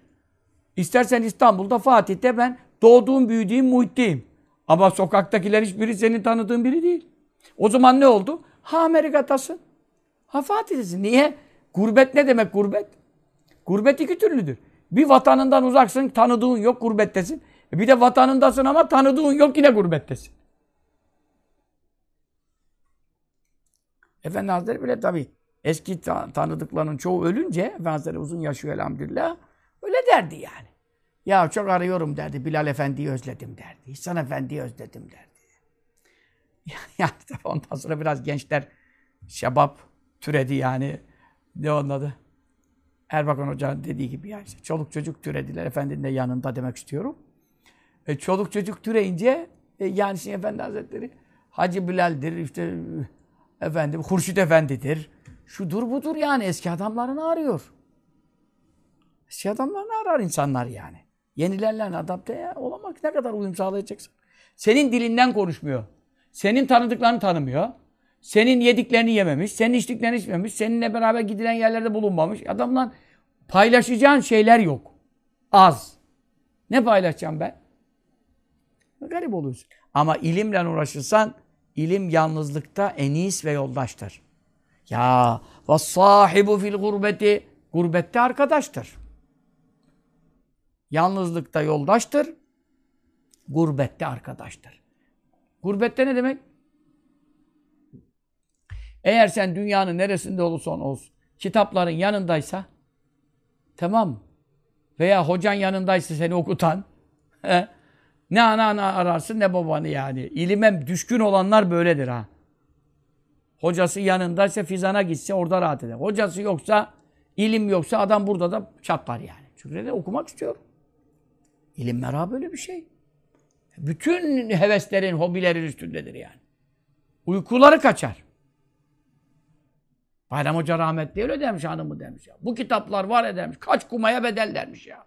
İstersen İstanbul'da, Fatih'te ben doğduğum, büyüdüğüm muhitteyim. Ama sokaktakiler hiçbiri senin tanıdığın biri değil. O zaman ne oldu? Ha Amerika'tasın. Ha Fatih'tesin. Niye? Gurbet ne demek gurbet? Gurbet iki türlüdür. Bir vatanından uzaksın, tanıdığın yok, gurbettesin. Bir de vatanındasın ama tanıdığın yok, yine gurbettesin. Efendi Hazretleri bile tabii eski tanıdıklarının çoğu ölünce, Efendi uzun yaşıyor elhamdülillah, öyle derdi yani. Ya çok arıyorum derdi, Bilal Efendi'yi özledim derdi, İhsan Efendi'yi özledim derdi. Yani tabii ondan sonra biraz gençler şebap türedi yani. Ne onun adı? Erbakan Hoca dediği gibi ya işte çoluk çocuk türediler. Efendinin de yanında demek istiyorum. E, çoluk çocuk türeyince e, yani şimdi Efendi Hazretleri Hacı Bilal'dir, işte efendim Hurşit Efendi'dir. Şudur budur yani eski adamlarını arıyor. Eski adamlarını arar insanlar yani. Yenilerle adapte olamak ne kadar uyum sağlayacaksın. Senin dilinden konuşmuyor. Senin tanıdıklarını tanımıyor. Senin yediklerini yememiş, senin içtiklerini içmemiş, seninle beraber gidilen yerlerde bulunmamış. Adamla paylaşacağın şeyler yok. Az. Ne paylaşacağım ben? Garip oluyorsun. Ama ilimle uğraşırsan, ilim yalnızlıkta enis ve yoldaştır. Ya ve sahibu fil gurbeti gurbette arkadaştır. Yalnızlıkta yoldaştır. Gurbette arkadaştır. Gurbette ne demek? Eğer sen dünyanın neresinde olursan olsun, kitapların yanındaysa, tamam? Veya hocan yanındaysa seni okutan, ne ana ana ararsın ne babanı yani. İlime düşkün olanlar böyledir ha. Hocası yanındaysa fizana gitse orada rahat eder. Hocası yoksa, ilim yoksa adam burada da çatlar yani. Çünkü de okumak istiyor. İlim merhaba böyle bir şey. Bütün heveslerin, hobilerin üstündedir yani. Uykuları kaçar. Bayram Hoca rahmetli öyle demiş hanımı demiş ya. Bu kitaplar var edermiş. Kaç kumaya bedel dermiş ya.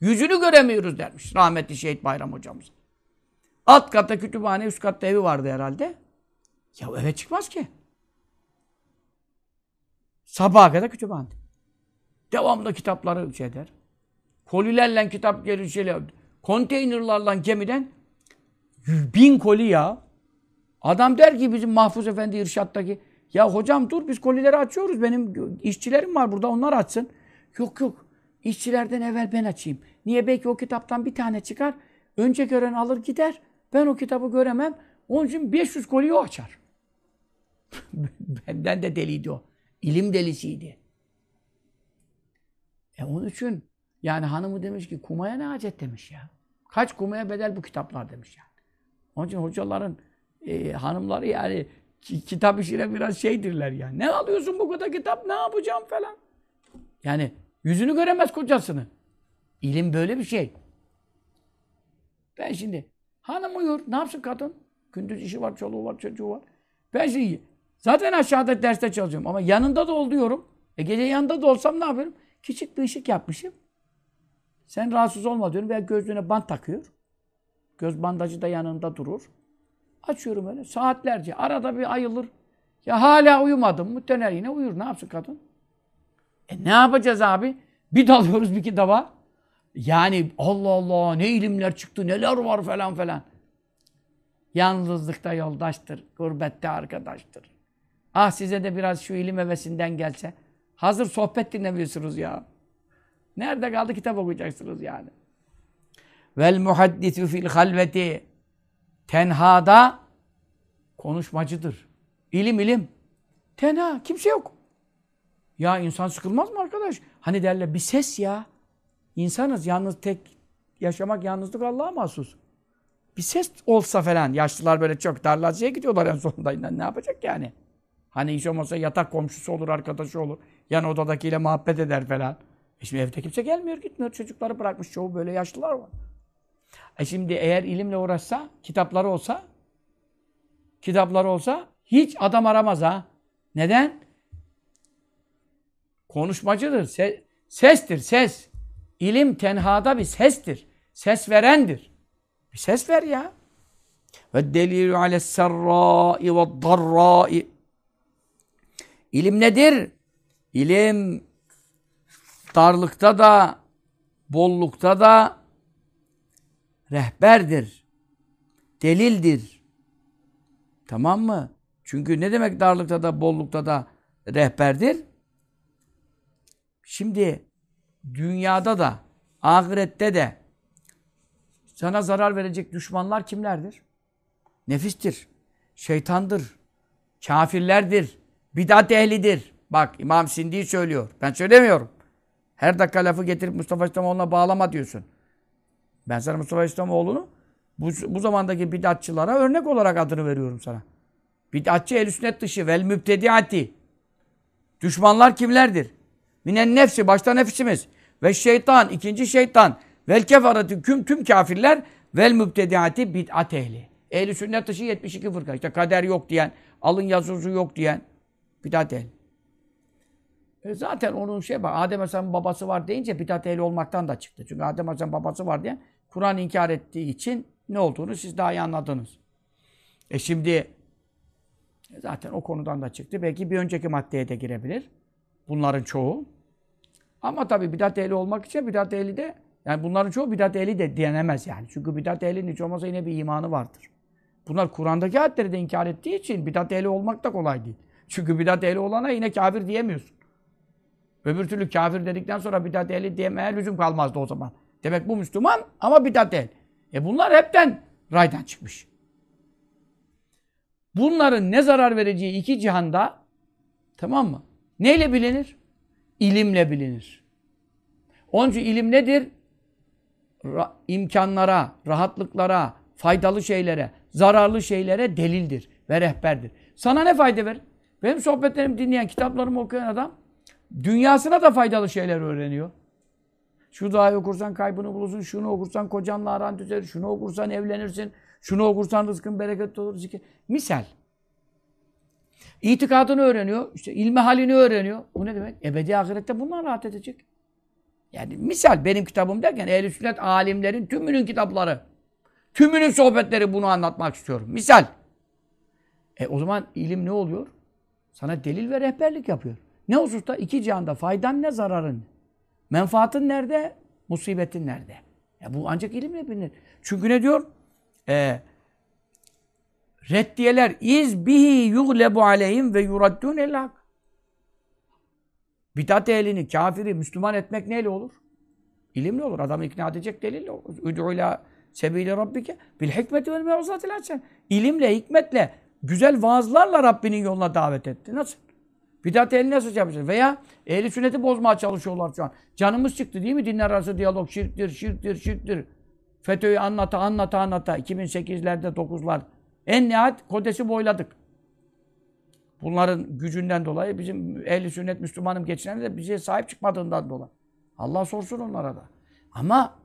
Yüzünü göremiyoruz dermiş rahmetli şehit Bayram hocamız. Alt katta kütüphane, üst katta evi vardı herhalde. Ya eve çıkmaz ki. Sabaha kadar kütüphane. Devamlı kitapları şey eder. Kolilerle kitap gelir şeyler. Konteynerlarla gemiden bin koli ya. Adam der ki bizim Mahfuz Efendi İrşad'daki ya hocam dur biz kolileri açıyoruz. Benim işçilerim var burada onlar açsın. Yok yok. İşçilerden evvel ben açayım. Niye? Belki o kitaptan bir tane çıkar. Önce gören alır gider. Ben o kitabı göremem. Onun için 500 koliyi o açar. Benden de deliydi o. İlim delisiydi. E onun için yani hanımı demiş ki kumaya ne hacet demiş ya. Kaç kumaya bedel bu kitaplar demiş yani. Onun için hocaların e, hanımları yani ki, kitap işine biraz şeydirler yani. Ne alıyorsun bu kadar kitap ne yapacağım falan. Yani yüzünü göremez kocasını. İlim böyle bir şey. Ben şimdi hanım uyur. Ne yapsın kadın? Gündüz işi var, çoluğu var, çocuğu var. Ben şimdi zaten aşağıda derste çalışıyorum ama yanında da oluyorum. E gece yanında da olsam ne yapıyorum? Küçük bir ışık yapmışım. Sen rahatsız olma diyorum veya gözlüğüne bant takıyor. Göz bandajı da yanında durur. Açıyorum öyle saatlerce. Arada bir ayılır. Ya hala uyumadım mı? Yine uyur. Ne yapsın kadın? E ne yapacağız abi? Bir dalıyoruz bir kitaba. Yani Allah Allah ne ilimler çıktı neler var falan falan. Yalnızlıkta yoldaştır, gurbette arkadaştır. Ah size de biraz şu ilim hevesinden gelse. Hazır sohbet dinlemiyorsunuz ya. Nerede kaldı kitap okuyacaksınız yani. Vel muhaddisu fil halveti. Tenhada konuşmacıdır. İlim ilim. Tenha. Kimse yok. Ya insan sıkılmaz mı arkadaş? Hani derler bir ses ya. İnsanız yalnız tek yaşamak yalnızlık Allah'a mahsus. Bir ses olsa falan. Yaşlılar böyle çok darlacıya gidiyorlar en sonunda. Ne yapacak yani? Hani iş olmasa yatak komşusu olur, arkadaşı olur. Yan odadakiyle muhabbet eder falan. E şimdi evde kimse gelmiyor, gitmiyor. Çocukları bırakmış. Çoğu böyle yaşlılar var. E şimdi eğer ilimle uğraşsa, kitapları olsa, kitapları olsa hiç adam aramaz ha. Neden? Konuşmacıdır. Se sestir, ses. İlim tenhada bir sestir. Ses verendir. Bir ses ver ya. Ve delilü ales serrai ve darrai. İlim nedir? İlim darlıkta da, bollukta da rehberdir. Delildir. Tamam mı? Çünkü ne demek darlıkta da, bollukta da rehberdir? Şimdi dünyada da, ahirette de sana zarar verecek düşmanlar kimlerdir? Nefistir, şeytandır, kafirlerdir, bidat ehlidir. Bak İmam Sindi söylüyor. Ben söylemiyorum. Her dakika lafı getirip Mustafa İslamoğlu'na bağlama diyorsun. Ben sana Mustafa İslamoğlu'nu bu, bu zamandaki bidatçılara örnek olarak adını veriyorum sana. Bidatçı el sünnet dışı vel mübtediati. Düşmanlar kimlerdir? Minen nefsi, başta nefsimiz. Ve şeytan, ikinci şeytan. Vel kefaratü küm tüm kafirler. Vel mübtediati bid'at ehli. Ehli sünnet dışı 72 fırka. İşte kader yok diyen, alın yazısı yok diyen bid'at ehli. E zaten onun şey var. Adem Aleyhisselam'ın babası var deyince bid'at ehli olmaktan da çıktı. Çünkü Adem Aleyhisselam'ın babası var diye Kur'an inkar ettiği için ne olduğunu siz daha iyi anladınız. E şimdi e zaten o konudan da çıktı. Belki bir önceki maddeye de girebilir. Bunların çoğu. Ama tabii bidat ehli olmak için bidat ehli de yani bunların çoğu bidat ehli de diyenemez yani. Çünkü bidat ehlinin hiç olmazsa yine bir imanı vardır. Bunlar Kur'an'daki ayetleri de inkar ettiği için bidat ehli olmak da kolay değil. Çünkü bidat ehli olana yine kafir diyemiyorsun. Öbür türlü kafir dedikten sonra bidat ehli diyemeye lüzum kalmazdı o zaman. Demek bu Müslüman ama bidat ehli. E bunlar hepten raydan çıkmış. Bunların ne zarar vereceği iki cihanda tamam mı? Neyle bilinir? İlimle bilinir. Onun için ilim nedir? Ra imkanlara, rahatlıklara, faydalı şeylere, zararlı şeylere delildir ve rehberdir. Sana ne fayda verir? Benim sohbetlerimi dinleyen, kitaplarımı okuyan adam dünyasına da faydalı şeyler öğreniyor. Şu duayı okursan kaybını bulursun, şunu okursan kocanla aran düzelir, şunu okursan evlenirsin, şunu okursan rızkın bereketli olur. Zikir. Misal. İtikadını öğreniyor, işte ilmi halini öğreniyor. Bu ne demek? Ebedi ahirette bundan rahat edecek. Yani misal benim kitabım derken ehl sünnet alimlerin tümünün kitapları, tümünün sohbetleri bunu anlatmak istiyorum. Misal. E o zaman ilim ne oluyor? Sana delil ve rehberlik yapıyor. Ne hususta? iki cihanda faydan ne, zararın Menfaatın nerede? Musibetin nerede? Ya bu ancak ilimle bilinir. Çünkü ne diyor? Ee, reddiyeler iz bihi yuglebu aleyhim ve yuraddun el hak. Bidat ehlini, kafiri, Müslüman etmek neyle olur? İlimle olur. Adamı ikna edecek delille olur. Üd'u ila rabbike bil hikmeti vel mevzatil hasen. İlimle, hikmetle güzel vaazlarla Rabbinin yoluna davet etti. Nasıl? Bidat eli nasıl yapacağız? Veya ehli sünneti bozmaya çalışıyorlar şu an. Canımız çıktı değil mi? Dinler arası diyalog şirktir, şirktir, şirktir. FETÖ'yü anlata, anlata, anlata. 2008'lerde, 9'lar. En nihayet kodesi boyladık. Bunların gücünden dolayı bizim ehli sünnet Müslümanım geçinen de bize sahip çıkmadığından dolayı. Allah sorsun onlara da. Ama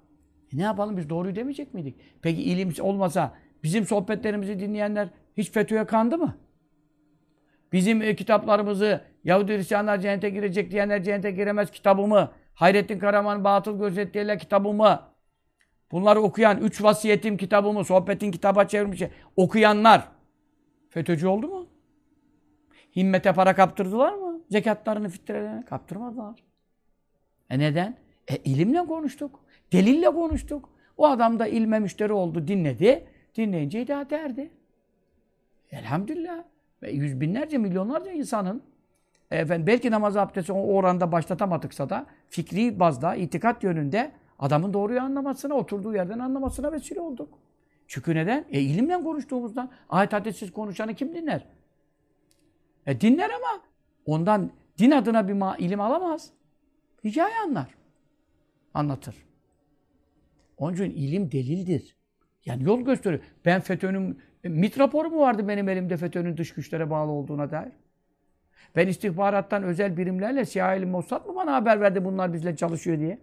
e ne yapalım biz doğruyu demeyecek miydik? Peki ilim olmasa bizim sohbetlerimizi dinleyenler hiç FETÖ'ye kandı mı? Bizim e, kitaplarımızı Yahudi Hristiyanlar cennete girecek diyenler cennete giremez kitabımı, Hayrettin Karaman Batıl Gözettiğiyle kitabımı, bunları okuyan, Üç Vasiyetim kitabımı, Sohbetin kitaba çevirmiş, okuyanlar FETÖ'cü oldu mu? Himmete para kaptırdılar mı? Zekatlarını fitrelerine kaptırmadılar. E neden? E ilimle konuştuk. Delille konuştuk. O adam da ilme müşteri oldu, dinledi. Dinleyince hidayet erdi. Elhamdülillah. Ve yüz binlerce, milyonlarca insanın efendim, belki namaz abdesti o oranda başlatamadıksa da fikri bazda, itikat yönünde adamın doğruyu anlamasına, oturduğu yerden anlamasına vesile olduk. Çünkü neden? E ilimle konuştuğumuzdan. Ayet hadisiz konuşanı kim dinler? E dinler ama ondan din adına bir ilim alamaz. Hikaye anlar. Anlatır. Onun için ilim delildir. Yani yol gösteriyor. Ben FETÖ'nün MIT raporu mu vardı benim elimde FETÖ'nün dış güçlere bağlı olduğuna dair? Ben istihbarattan özel birimlerle CIA'li Mossad mı bana haber verdi bunlar bizle çalışıyor diye?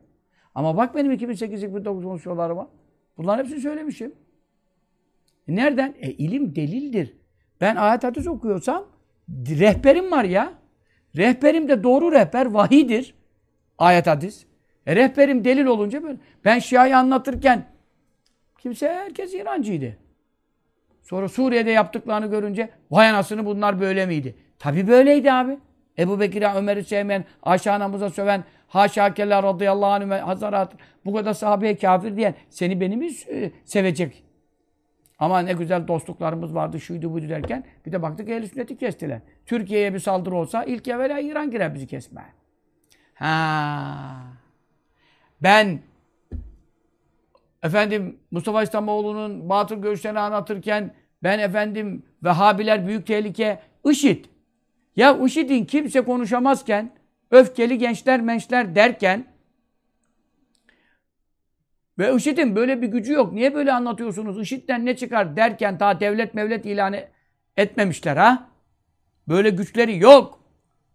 Ama bak benim 2008-2009 konuşmalarıma. Bunların hepsini söylemişim. E nereden? E ilim delildir. Ben ayet hadis okuyorsam rehberim var ya. Rehberim de doğru rehber vahidir. Ayet hadis. E rehberim delil olunca böyle. Ben Şia'yı anlatırken kimse herkes İrancıydı. Sonra Suriye'de yaptıklarını görünce vay anasını bunlar böyle miydi? Tabi böyleydi abi. Ebu Bekir'e Ömer'i sevmeyen, Ayşe anamıza söven, haşa kella radıyallahu anh hazarat, bu kadar sahabeye kafir diyen seni beni mi e, sevecek? Ama ne güzel dostluklarımız vardı, şuydu buydu derken bir de baktık ehl sünneti kestiler. Türkiye'ye bir saldırı olsa ilk evvela İran girer bizi kesmeye. Ha. Ben efendim Mustafa İslamoğlu'nun batıl görüşlerini anlatırken ben efendim Vehhabiler büyük tehlike IŞİD. Ya IŞİD'in kimse konuşamazken öfkeli gençler mençler derken ve IŞİD'in böyle bir gücü yok. Niye böyle anlatıyorsunuz? IŞİD'den ne çıkar derken daha devlet mevlet ilanı etmemişler ha? Böyle güçleri yok.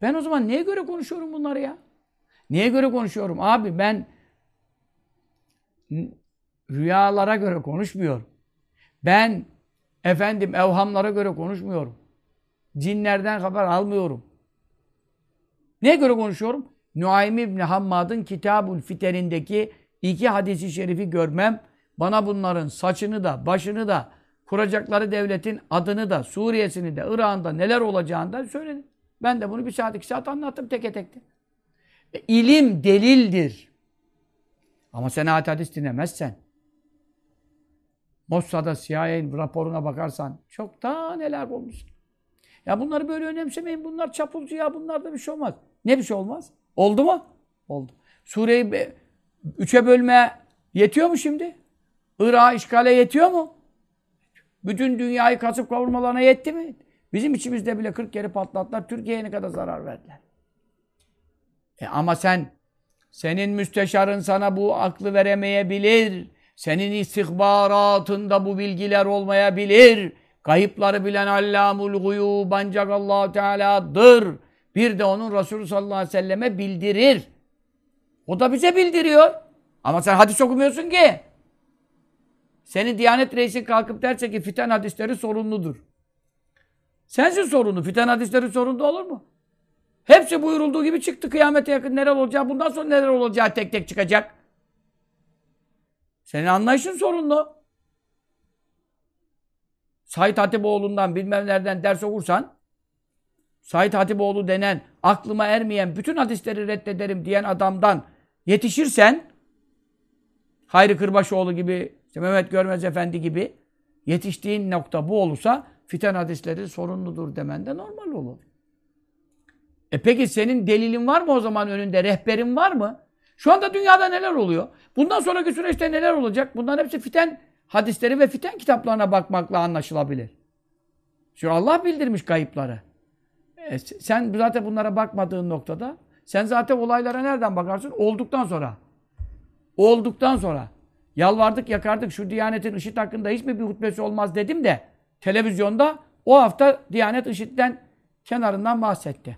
Ben o zaman neye göre konuşuyorum bunları ya? Niye göre konuşuyorum? Abi ben rüyalara göre konuşmuyorum. Ben efendim evhamlara göre konuşmuyorum. Cinlerden haber almıyorum. Neye göre konuşuyorum? Nuaym İbni Hammad'ın Kitabul Fiter'indeki iki hadisi şerifi görmem, bana bunların saçını da, başını da, kuracakları devletin adını da, Suriye'sini de, Irak'ında neler olacağını da söyledi. Ben de bunu bir saat, iki saat anlattım teke tekte. E, ilim delildir. Ama sen ayet hadis dinlemezsen, Mossad'a, CIA'nin raporuna bakarsan çok daha neler olmuş. Ya bunları böyle önemsemeyin. Bunlar çapulcu ya. Bunlarda bir şey olmaz. Ne bir şey olmaz? Oldu mu? Oldu. Suriye'yi üçe bölmeye yetiyor mu şimdi? Irak'ı işgale yetiyor mu? Bütün dünyayı kasıp kavurmalarına yetti mi? Bizim içimizde bile 40 kere patlattılar. Türkiye'ye ne kadar zarar verdiler. E ama sen, senin müsteşarın sana bu aklı veremeyebilir. Senin istihbaratında bu bilgiler olmayabilir. Kayıpları bilen allamul guyub ancak allah Teala'dır. Bir de onun Resulü sallallahu aleyhi ve selleme bildirir. O da bize bildiriyor. Ama sen hadis okumuyorsun ki. Senin Diyanet Reisi kalkıp derse ki fiten hadisleri sorunludur. Sensin sorunlu. Fiten hadisleri sorunlu olur mu? Hepsi buyurulduğu gibi çıktı. Kıyamete yakın neler olacağı, bundan sonra neler olacağı tek tek çıkacak. Senin anlayışın sorunlu. Said Hatipoğlu'ndan bilmem nereden ders okursan Said Hatipoğlu denen aklıma ermeyen bütün hadisleri reddederim diyen adamdan yetişirsen Hayri Kırbaşoğlu gibi işte Mehmet Görmez Efendi gibi yetiştiğin nokta bu olursa fiten hadisleri sorunludur demen de normal olur. E peki senin delilin var mı o zaman önünde? Rehberin var mı? Şu anda dünyada neler oluyor? Bundan sonraki süreçte neler olacak? Bunların hepsi fiten hadisleri ve fiten kitaplarına bakmakla anlaşılabilir. Çünkü Allah bildirmiş kayıpları. E, sen zaten bunlara bakmadığın noktada sen zaten olaylara nereden bakarsın? Olduktan sonra. Olduktan sonra. Yalvardık yakardık şu Diyanet'in IŞİD hakkında hiç mi bir hutbesi olmaz dedim de televizyonda o hafta Diyanet IŞİD'den kenarından bahsetti.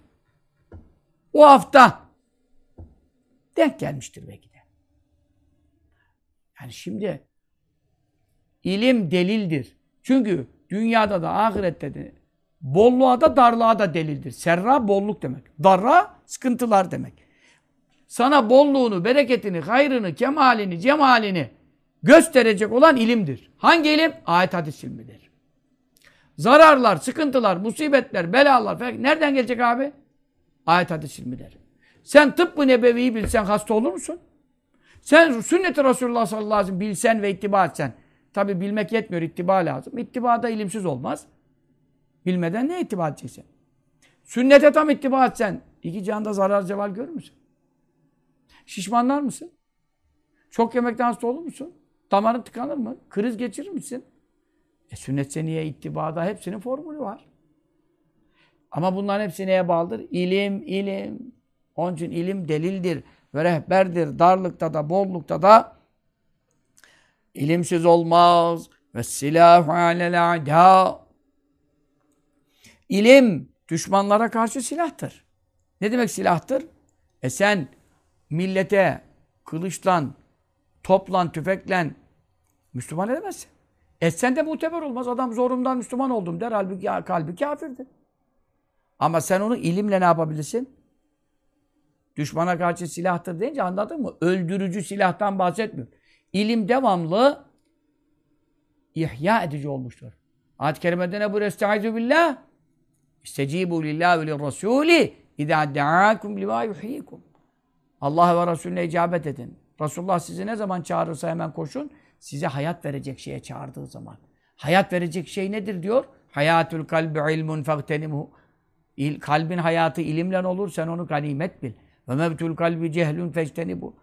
O hafta denk gelmiştir belki de. Yani şimdi ilim delildir. Çünkü dünyada da ahirette de bolluğa da darlığa da delildir. Serra bolluk demek. Darra sıkıntılar demek. Sana bolluğunu, bereketini, hayrını, kemalini, cemalini gösterecek olan ilimdir. Hangi ilim? Ayet hadis ilmidir. Zararlar, sıkıntılar, musibetler, belalar falan nereden gelecek abi? Ayet hadis ilmidir. Sen tıbbı nebeviyi bilsen hasta olur musun? Sen sünnet-i Resulullah sallallahu aleyhi ve sellem bilsen ve ittiba etsen. Tabi bilmek yetmiyor, ittiba lazım. İttiba da ilimsiz olmaz. Bilmeden ne ittiba edeceksin? Sünnete tam ittiba etsen, iki canda zarar ceval görür müsün? Şişmanlar mısın? Çok yemekten hasta olur musun? Damarın tıkanır mı? Kriz geçirir misin? E sünnet seniye ittibada hepsinin formülü var. Ama bunların hepsi neye bağlıdır? İlim, ilim. Onun için ilim delildir ve rehberdir. Darlıkta da, bollukta da ilimsiz olmaz. Ve silahu alel a'da. İlim düşmanlara karşı silahtır. Ne demek silahtır? E sen millete kılıçlan, toplan, tüfeklen Müslüman edemezsin. Etsen de muteber olmaz. Adam zorundan Müslüman oldum der. Halbuki kalbi kafirdir. Ama sen onu ilimle ne yapabilirsin? Düşmana karşı silahtır deyince anladın mı? Öldürücü silahtan bahsetmiyor. İlim devamlı ihya edici olmuştur. Ayet-i kerimede ne buyuruyor? Estaizu billah. İstecibu lillahi ve lirrasuli idâ deâkum limâ yuhyikum. Allah ve Resulüne icabet edin. Resulullah sizi ne zaman çağırırsa hemen koşun. Size hayat verecek şeye çağırdığı zaman. Hayat verecek şey nedir diyor? Hayatül kalbi ilmun fagtenimhu. Kalbin hayatı ilimle olur. Sen onu ganimet bil. Ve mevtul kalbi cehlun fectenibu.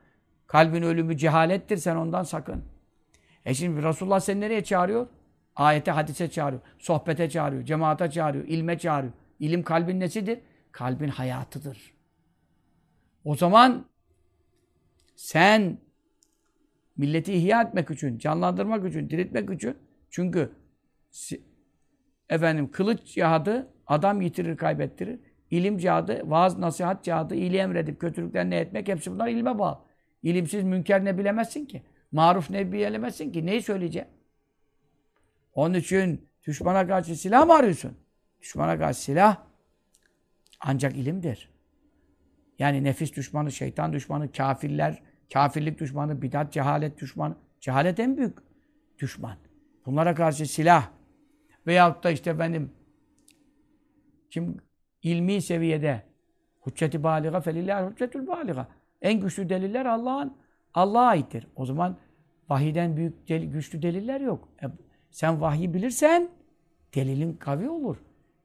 Kalbin ölümü cehalettir. Sen ondan sakın. E şimdi Resulullah seni nereye çağırıyor? Ayete, hadise çağırıyor. Sohbete çağırıyor. Cemaate çağırıyor. ilme çağırıyor. İlim kalbin nesidir? Kalbin hayatıdır. O zaman sen milleti ihya etmek için, canlandırmak için, diriltmek için çünkü efendim kılıç cihadı adam yitirir, kaybettirir. İlim cihadı, vaaz, nasihat cihadı, iyiliği emredip kötülükten ne etmek hepsi bunlar ilme bağlı. İlimsiz münker ne bilemezsin ki. Maruf ne bilemezsin ki. Neyi söyleyeceğim? Onun için düşmana karşı silah mı arıyorsun? Düşmana karşı silah ancak ilimdir. Yani nefis düşmanı, şeytan düşmanı, kafirler, kafirlik düşmanı, bidat, cehalet düşmanı. Cehalet en büyük düşman. Bunlara karşı silah veyahut da işte benim kim ilmi seviyede hücceti baliga felillah hüccetül baliga. En güçlü deliller Allah'ın Allah'a aittir. O zaman vahiden büyük del, güçlü deliller yok. E, sen vahyi bilirsen delilin kavi olur.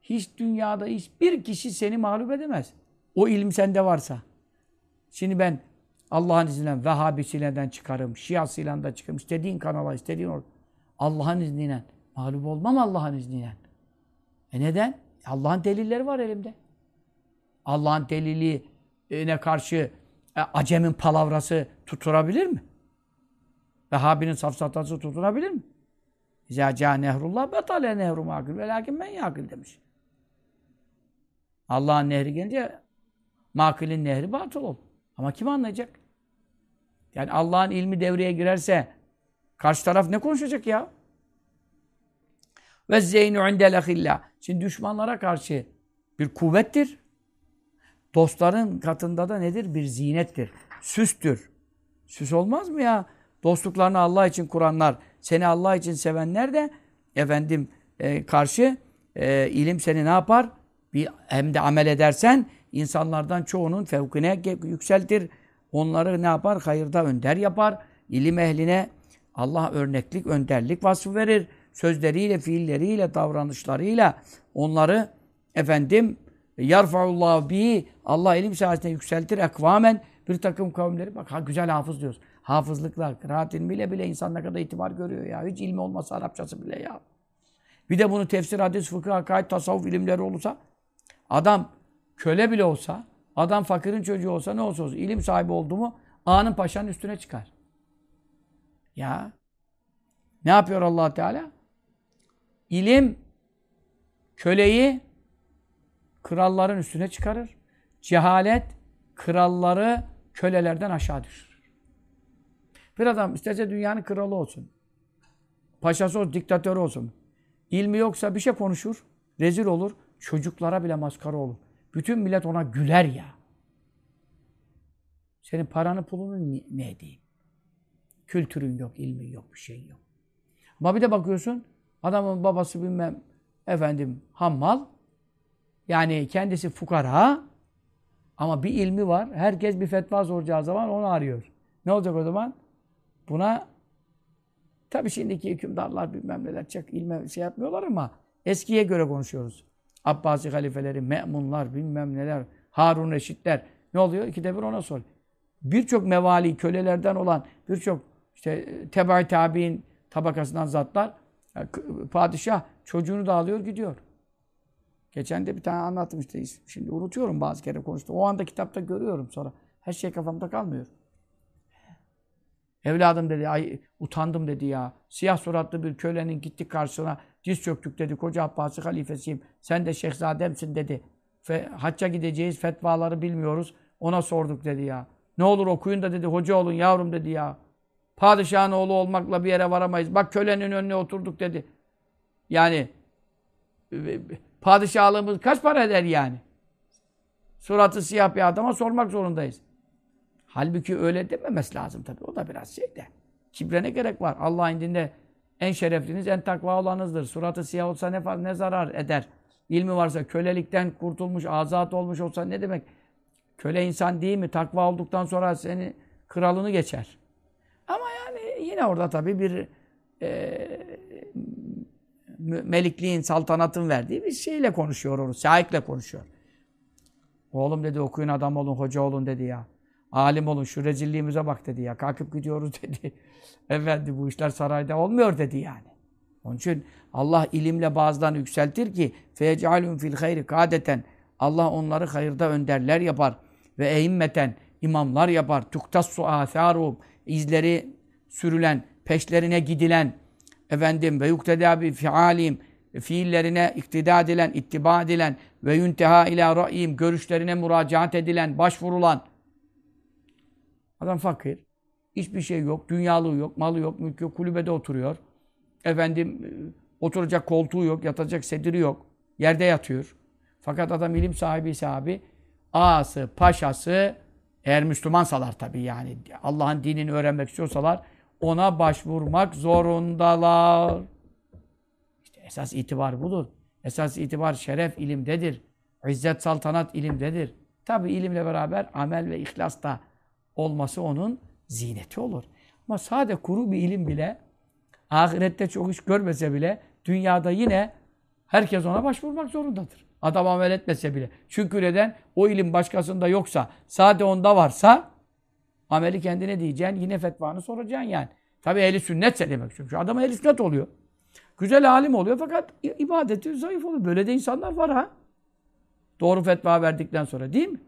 Hiç dünyada hiçbir kişi seni mağlup edemez. O ilim sende varsa. Şimdi ben Allah'ın izniyle Vehhabisiyle çıkarım, Şiasıyla da çıkarım, istediğin kanala, istediğin orada. Allah'ın izniyle. Mağlup olmam Allah'ın izniyle. E neden? Allah'ın delilleri var elimde. Allah'ın deliline karşı e, acemin palavrası tuturabilir mi? Vehhabinin safsatası tutunabilir mi? İzâ nehrullah betale nehru mâkil ve lâkin men yâkil demiş. Allah'ın nehri gelince makilin nehri batıl olur. Ama kim anlayacak? Yani Allah'ın ilmi devreye girerse karşı taraf ne konuşacak ya? Ve zeynu indel ahillah. Şimdi düşmanlara karşı bir kuvvettir. Dostların katında da nedir? Bir zinettir. Süstür. Süs olmaz mı ya? Dostluklarını Allah için kuranlar, seni Allah için sevenler de efendim e, karşı e, ilim seni ne yapar? Bir, hem de amel edersen insanlardan çoğunun fevkine yükseltir. Onları ne yapar? Hayırda önder yapar. İlim ehline Allah örneklik, önderlik vasfı verir. Sözleriyle, fiilleriyle, davranışlarıyla onları efendim yarfaullah bi Allah ilim sayesinde yükseltir ekvamen bir takım kavimleri. Bak ha, güzel hafız diyoruz. Hafızlıkla, kıraat ilmiyle bile insan ne kadar itibar görüyor ya. Hiç ilmi olmasa Arapçası bile ya. Bir de bunu tefsir, hadis, fıkıh, hakaret, tasavvuf ilimleri olursa adam köle bile olsa, adam fakirin çocuğu olsa ne olsa olsun ilim sahibi oldu mu anın paşanın üstüne çıkar. Ya ne yapıyor allah Teala? İlim köleyi kralların üstüne çıkarır. Cehalet kralları kölelerden aşağı düşürür. Bir adam isterse dünyanın kralı olsun. Paşası olsun, diktatörü olsun. İlmi yoksa bir şey konuşur, rezil olur, çocuklara bile maskara olur. Bütün millet ona güler ya. Senin paranı pulunu ne edeyim? Kültürün yok, ilmin yok, bir şeyin yok. Ama bir de bakıyorsun, adamın babası bilmem efendim hammal, yani kendisi fukara ama bir ilmi var. Herkes bir fetva soracağı zaman onu arıyor. Ne olacak o zaman? Buna tabii şimdiki hükümdarlar bilmem neler çok ilme şey yapmıyorlar ama eskiye göre konuşuyoruz. Abbasi halifeleri, me'munlar, bilmem neler, Harun Reşitler. Ne oluyor? İkide bir ona sor. Birçok mevali, kölelerden olan birçok işte teba tabi'in tabakasından zatlar padişah çocuğunu da alıyor gidiyor. Geçen de bir tane anlattım işte. Şimdi unutuyorum bazı kere konuştum. O anda kitapta görüyorum sonra. Her şey kafamda kalmıyor. Evladım dedi, ay utandım dedi ya. Siyah suratlı bir kölenin gittik karşısına. Diz çöktük dedi. Koca Abbasi halifesiyim. Sen de şehzademsin dedi. Ve hacca gideceğiz. Fetvaları bilmiyoruz. Ona sorduk dedi ya. Ne olur okuyun da dedi. Hoca olun yavrum dedi ya. Padişahın oğlu olmakla bir yere varamayız. Bak kölenin önüne oturduk dedi. Yani Padişahlığımız kaç para eder yani? Suratı siyah bir adama sormak zorundayız. Halbuki öyle dememesi lazım tabii. O da biraz şey de. Kibre ne gerek var? Allah indinde en şerefliniz, en takva olanınızdır. Suratı siyah olsa ne, ne zarar eder? İlmi varsa, kölelikten kurtulmuş, azat olmuş olsa ne demek? Köle insan değil mi? Takva olduktan sonra seni kralını geçer. Ama yani yine orada tabii bir e, melikliğin, saltanatın verdiği bir şeyle konuşuyor onu. Şahikle konuşuyor. Oğlum dedi okuyun adam olun, hoca olun dedi ya. Alim olun, şu rezilliğimize bak dedi ya. Kalkıp gidiyoruz dedi. Efendi bu işler sarayda olmuyor dedi yani. Onun için Allah ilimle bazılarını yükseltir ki feyecalun fil hayri kadeten Allah onları hayırda önderler yapar ve eimmeten imamlar yapar. Tuktassu atharum izleri sürülen, peşlerine gidilen efendim ve yukteda bi fialim fiillerine iktida edilen, ittiba edilen ve yünteha ila ra'yim görüşlerine müracaat edilen, başvurulan adam fakir. Hiçbir şey yok, dünyalığı yok, malı yok, mülkü yok, kulübede oturuyor. Efendim oturacak koltuğu yok, yatacak sediri yok. Yerde yatıyor. Fakat adam ilim sahibi sahibi ağası, paşası eğer Müslümansalar tabii yani Allah'ın dinini öğrenmek istiyorsalar ona başvurmak zorundalar. İşte esas itibar budur. Esas itibar şeref ilimdedir. İzzet saltanat ilimdedir. Tabi ilimle beraber amel ve ihlas da olması onun zineti olur. Ama sade kuru bir ilim bile ahirette çok iş görmese bile dünyada yine herkes ona başvurmak zorundadır. Adam amel etmese bile. Çünkü neden? O ilim başkasında yoksa, sade onda varsa Ameli kendine diyeceksin. Yine fetvanı soracaksın yani. Tabi ehli sünnetse demek. Şu adam ehli sünnet oluyor. Güzel alim oluyor fakat ibadeti zayıf oluyor. Böyle de insanlar var ha. Doğru fetva verdikten sonra değil mi?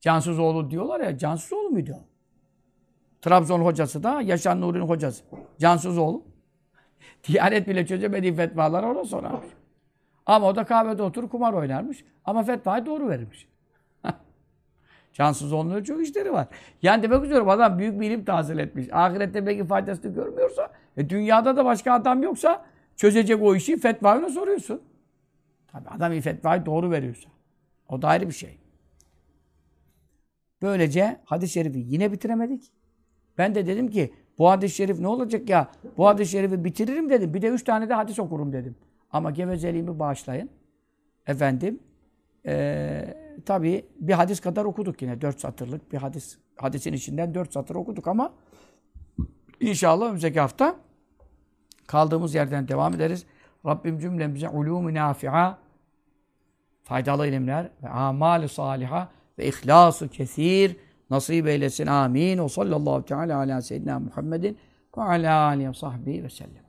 Cansız oğlu diyorlar ya. Cansız oğlu muydu? Trabzon hocası da Yaşar Nuri'nin hocası. Cansız oğlu. Diyanet bile çözemediği fetvalar ona sorarmış. Ama o da kahvede oturup kumar oynarmış. Ama fetvayı doğru verirmiş. Cansız olmuyor çok işleri var. Yani demek istiyorum adam büyük bir ilim tahsil etmiş. Ahirette belki faydasını görmüyorsa, e, dünyada da başka adam yoksa çözecek o işi fetvayı soruyorsun. Tabi adam iyi fetvayı doğru veriyorsa. O da ayrı bir şey. Böylece hadis-i şerifi yine bitiremedik. Ben de dedim ki bu hadis-i şerif ne olacak ya? Bu hadis-i şerifi bitiririm dedim. Bir de üç tane de hadis okurum dedim. Ama gevezeliğimi bağışlayın. Efendim, ee, tabii bir hadis kadar okuduk yine. Dört satırlık bir hadis. Hadisin içinden dört satır okuduk ama inşallah önümüzdeki hafta kaldığımız yerden devam ederiz. Rabbim cümlemize ulûm-i nafi'a faydalı ilimler ve amal-i saliha ve ihlas-ı kesir nasip eylesin. Amin. O sallallahu teala ala seyyidina Muhammedin ve ala aleyhi ve sahbihi ve sellem.